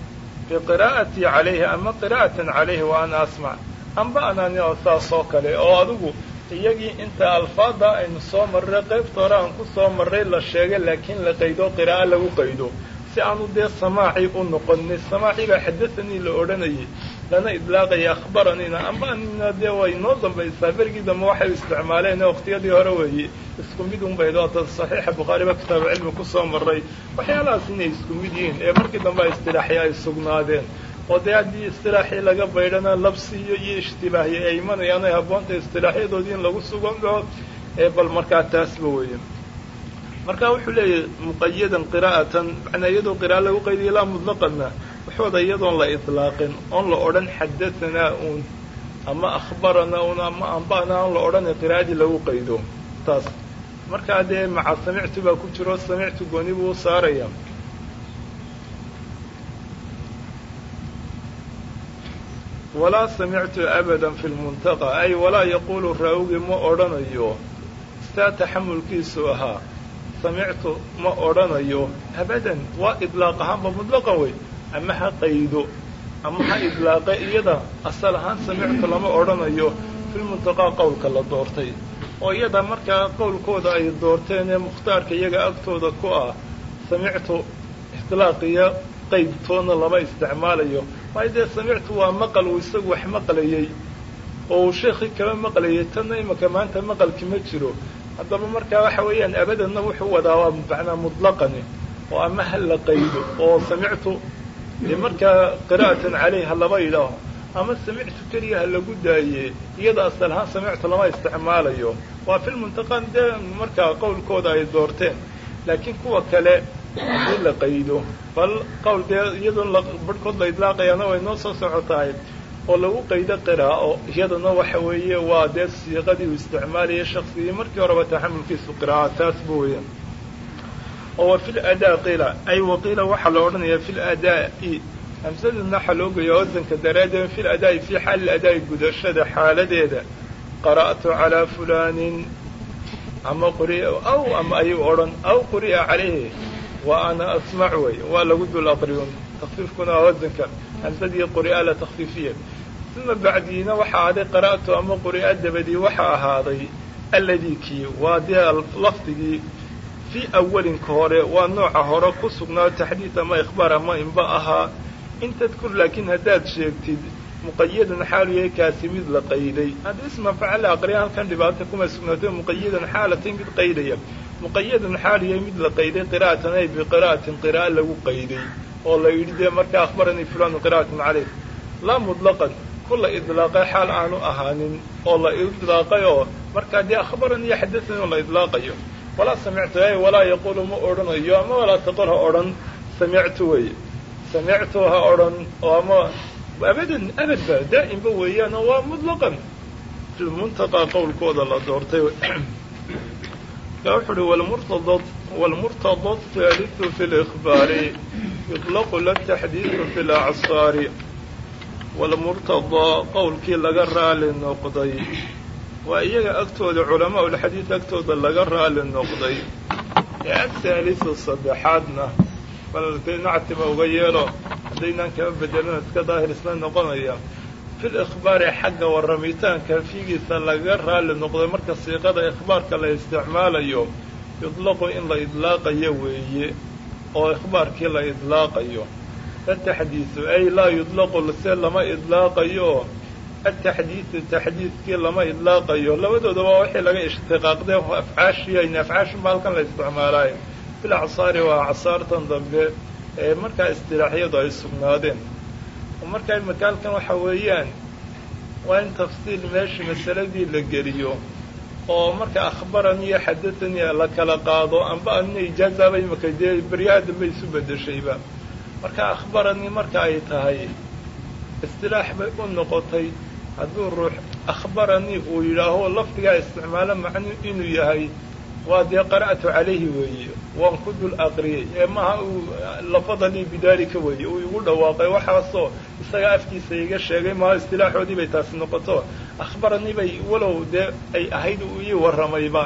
biqiraa'atii calayhi ama qiraa'atan calayhi wa ana asmac amba anani oo saas oo kale oo adigu iyagii inta alfaada aynu soo marray qaybta hore aan ku soo marray la sheegay laakiin la qaydo qiraa'o lagu qaydo. Si aanu dee samaacii u noqonin samaacii baa xadathanii la odhanayay lana idlaaqaya akhbaraniina amba anina dee way noo dambaysaa. Berigii dambe waxay isticmaaleen waqtiyadii hore weeye isku mid un baydo ta saxiixa bukhaariba kitaabu cilmi ku soo marray. Waxyaalahaas inay isku mid yihiin ee markii dambe istilaaxii ay sugnaadeen oo dee haddii istilaaxii laga baydhana labsiyo iyo ishtibaahyo ay imanayaan ay habboonta istilaaxyadoodii in lagu sugan ee bal markaa taasba weeye. Marka wuxuu leeyahay muqayadan qiraa'atan macnaa iyadoo qira'a lagu qaydiya laa mutlaqana waxooda iyadoon la itlaaqin oon la odhan xadahanaa uun ama akhbaranaa uun ama amba'naa oon la odhanay qiraa'adii lagu qaydo. Taas. Markaa dee maca samictu baa ku jiro samictu gooni buu saaraya walaa samictu abadan fi lmuntaqa ay walaa yaquulu raawigi ma odhanayo. Sitaa taxamulkiisu ahaa samictu ma odhanayo. Abadan waa idlaaq ahaanba mutlaqan wey. Ama ha qaydo ama ha idlaaqa iyada asal ahaan samictu lama odhanayo. Filmuntaqaa qowlka la doortay. Oo iyada markaa qowlkooda ay doorteen ee mukhtaarka iyaga agtooda ku ah samictu idlaaq iyo qaydtoona lama isticmaalayo. Waayo dee samictu waa maqal uu isagu wax maqlayey oo uu sheekii kaba maqlayay tanna imaka maanta maqalki ma jiro. Haddaba markaa waxa weeyaan abadanna wuxuu wadaa waa macnaa mutlaqani oo ama ha la qaydo oo samictu markaa qiraa'atan caleyh laba yidhaaho ama samictu keliya ha lagu daaye iyada asal ahaan samictu lama isticmaalayo. Waa filmuntaqan dee markaa qowlkooda ay doorteen. Laakiin kuwa kale haddii la qaydo. Bal qowl dee iyadoon barhkood la idlaaqayaana way noo soo socotahay. Oo lagu qaydo qiraa'o iyadana waxa weeye waa dee siiqadii uu isticmaalaya shaksigii markii horeba taxamulkiisu qira'a taasba weeyaan oo wa fi ladaa qiila ay waqiila waxaa la odhanayaa fi ladaa'i hamsaduna waxaa loo geeya wasanka daraaddeed fi ladaa'i fii xaali ladaa'i gudashada xaaladeeda. Qara'tu calaa fulaanin. Ama quri'a aw ama ayuu odhan aw quri'a calayhi wa ana asmac wey waa lagu dul aqriyun takfiifkuna waa wasanka hamsadii quri'a la takfiifiya uma bacdiina waxaa ahaaday qara'tu ama quri'a dabadii waxaa ahaaday alladii kii waa dee lafdigii fii awalinka hore waa nooca hore ku sugnaa taxdiid ama ikhbaar ama inba ahaa. In tadkur laakiin haddaad sheegtid muqayadan xaalu yahay kaasi mid la qayday. Haddii isma facala aqriya halkan dhibaata kuma sugnaatay muqayadan xaalatay mid qaydaya. Muqayadan xaalu yahay mid la qayday qira'atan ay biqira'atin qira'a lagu qayday oo la yidhi dee markaa akhbaranii fulanu qira'atan caleyh laa mutlaqan kula idlaaqay xaal aanu ahaanin oo la idlaaqay oo markaa dee akhbaran iyo xadasani oo la idlaaqayo. Walaa samictu ay walaa yaquulu ma odhanayo ama walaa taqol ha odhan samictu weeye samictu ha odhan oo ama abadan abadba daa'imba weeyaan oo waa mutlaqan filmuntaqaa qowlkooda la doortay ka wuxu uhi walmurtadad walmurtadad haaliثu fi اlإkhbaari yuطlaqu lataxdiiثu fi اlacsaari walmurtadaa qowlkii laga raali noqday waa iyaga agtooda culamaa ulxadiid agtooda laga raali noqday ee athaalisu saddexaadna bal nactima uga yeelo haddaynaan kaba bedelana iska daahir isla noqonaya. Fil ikhbaari xagga warramitaanka fiigiisa lagaga raalli noqday marka siiqada ikhbaarka la isticmaalayo yudlaqu in la idlaaqayo weeye oo ikhbaarkii la idlaaqayo. Ataxdiisu ay laa yudlaqu se lama idlaaqayo. Ataxdiisu taxdiidkii lama idlaaqayo. Labadooda waa wixii laga ishtiqaaqday afcaashiyan afcaashunba halkan la isticmaalaayo bil acsaari waa acsaartan dambe ee markaa istilaaxyadu ay sugnaadeen. Markaa imaka halkan waxa weeyaan waa in tafsiil meesha masaladii la geliyo oo marka akhbarani iyo la kala qaado amba anina ijaazaaba imaka dee dambe isu bedeshayba marka akhbarani marka ay tahay istilaax bay u noqotay hadduu ruux akhbarani uu yidhaaho lafdigaa isticmaalo macnu inuu yahay waa dee qara'tu calayhi weeye. Waan ku dul aqriyey. Ee maha uu lafadanii bidaalika weeye. Uu igu dhawaaqay waxaasoo isaga afkiisa iga sheegay maha istilaaxoodii bay taasi noqoto. Akhbaranii bay walow dee ay ahayd uu ii warramayba.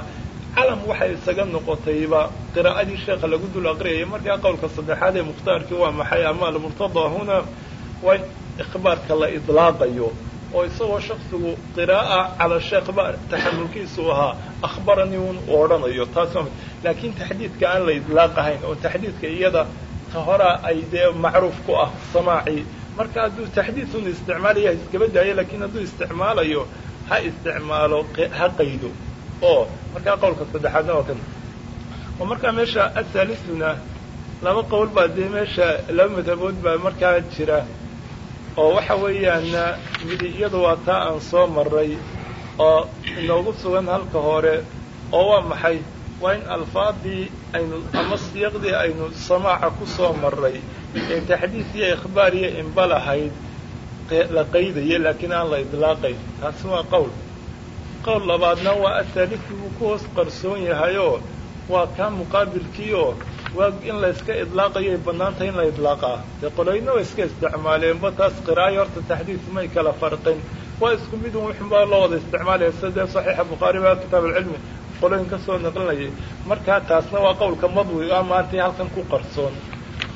Calam waxay isaga noqotayba. Qiraa'adii sheekha lagu dul aqriyaya markaa qowlka saddexaad ee mukhtaarkii waa maxay? Ama almurtadaa huna waa ikhbaarka la idlaaqayo oo isagoo shaksigu qiraa'a cala sheekh ba taxamulkiisu ahaa akhbaranii un odhanayo taas laakiin taxdiidka aan la idlaaqahayn oo taxdiidka iyada ta horaa ay dee macruuf ku ah samaacii marka hadduu taxdiidun isticmaalaya ha iskaba daayo laakiin hadduu isticmaalayo ha isticmaalo ha qaydo. Oo markaa qowlka saddexaadna waa kan. Oo markaa meesha athalisuna laba qowl baa dee meesha laba madhabood baa markaa jira oo waxa weeyaan midi iyadu waa taa aan soo maray oo inoogu sugan halka hore oo waa maxay? Waa in alfaadii aynu ama siyaqdii aynu samaaca ku soo maray ee taxdiid iyo ikhbaar iyo inba lahayd la qaydayo laakiin aan la idlaaqayn taasi waa qowl. Qowl labaadna waa athaalidki wuu ku hoos qarsoon yahayoo waa kaa muqaabilkiioo waa in la iska idlaaqayoy bannaantahay in la idlaaqaa dee qoloyna way iska isticmaaleenba taas qiraayo horta taxdiid may kala farqin. Waa isku mid un wuxunbaa loo wada isticmaalaya sida dee saxiixa bukhaari baa kitaab alcilmi qolooyin ka soo naqlinayay. Markaa taasna waa qowlka madwiga maantay halkan ku qarsoon.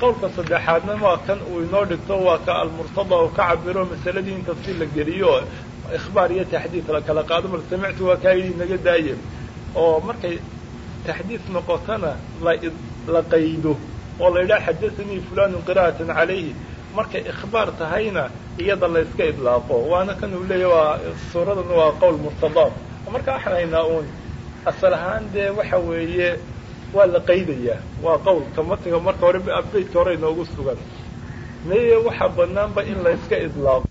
Qowlka saddexaadna waa kan uu inoo dhigto waa ka almurtada oo ka cabiro masaladii in tafsiil la geliyo ikhbaar iyo taxdiid la kala qaado. Bal samictu waa kaa naga daaye oo markay taxdiid noqotona la la qaydo oo la yidhaha xadathanii fulanun qira'atan calayhi markay ikhbaar tahayna iyada la idlaaqo waana kan uu leeyahy waa suuradan waa qowl murtadaa marka waxaan haynaa uun asal ahaan dee waxa weeye waa la qaydayaa waa qowlka matiga marka hore beydka hore inoogu sugan meye waxaa banaanba in la idlaaqo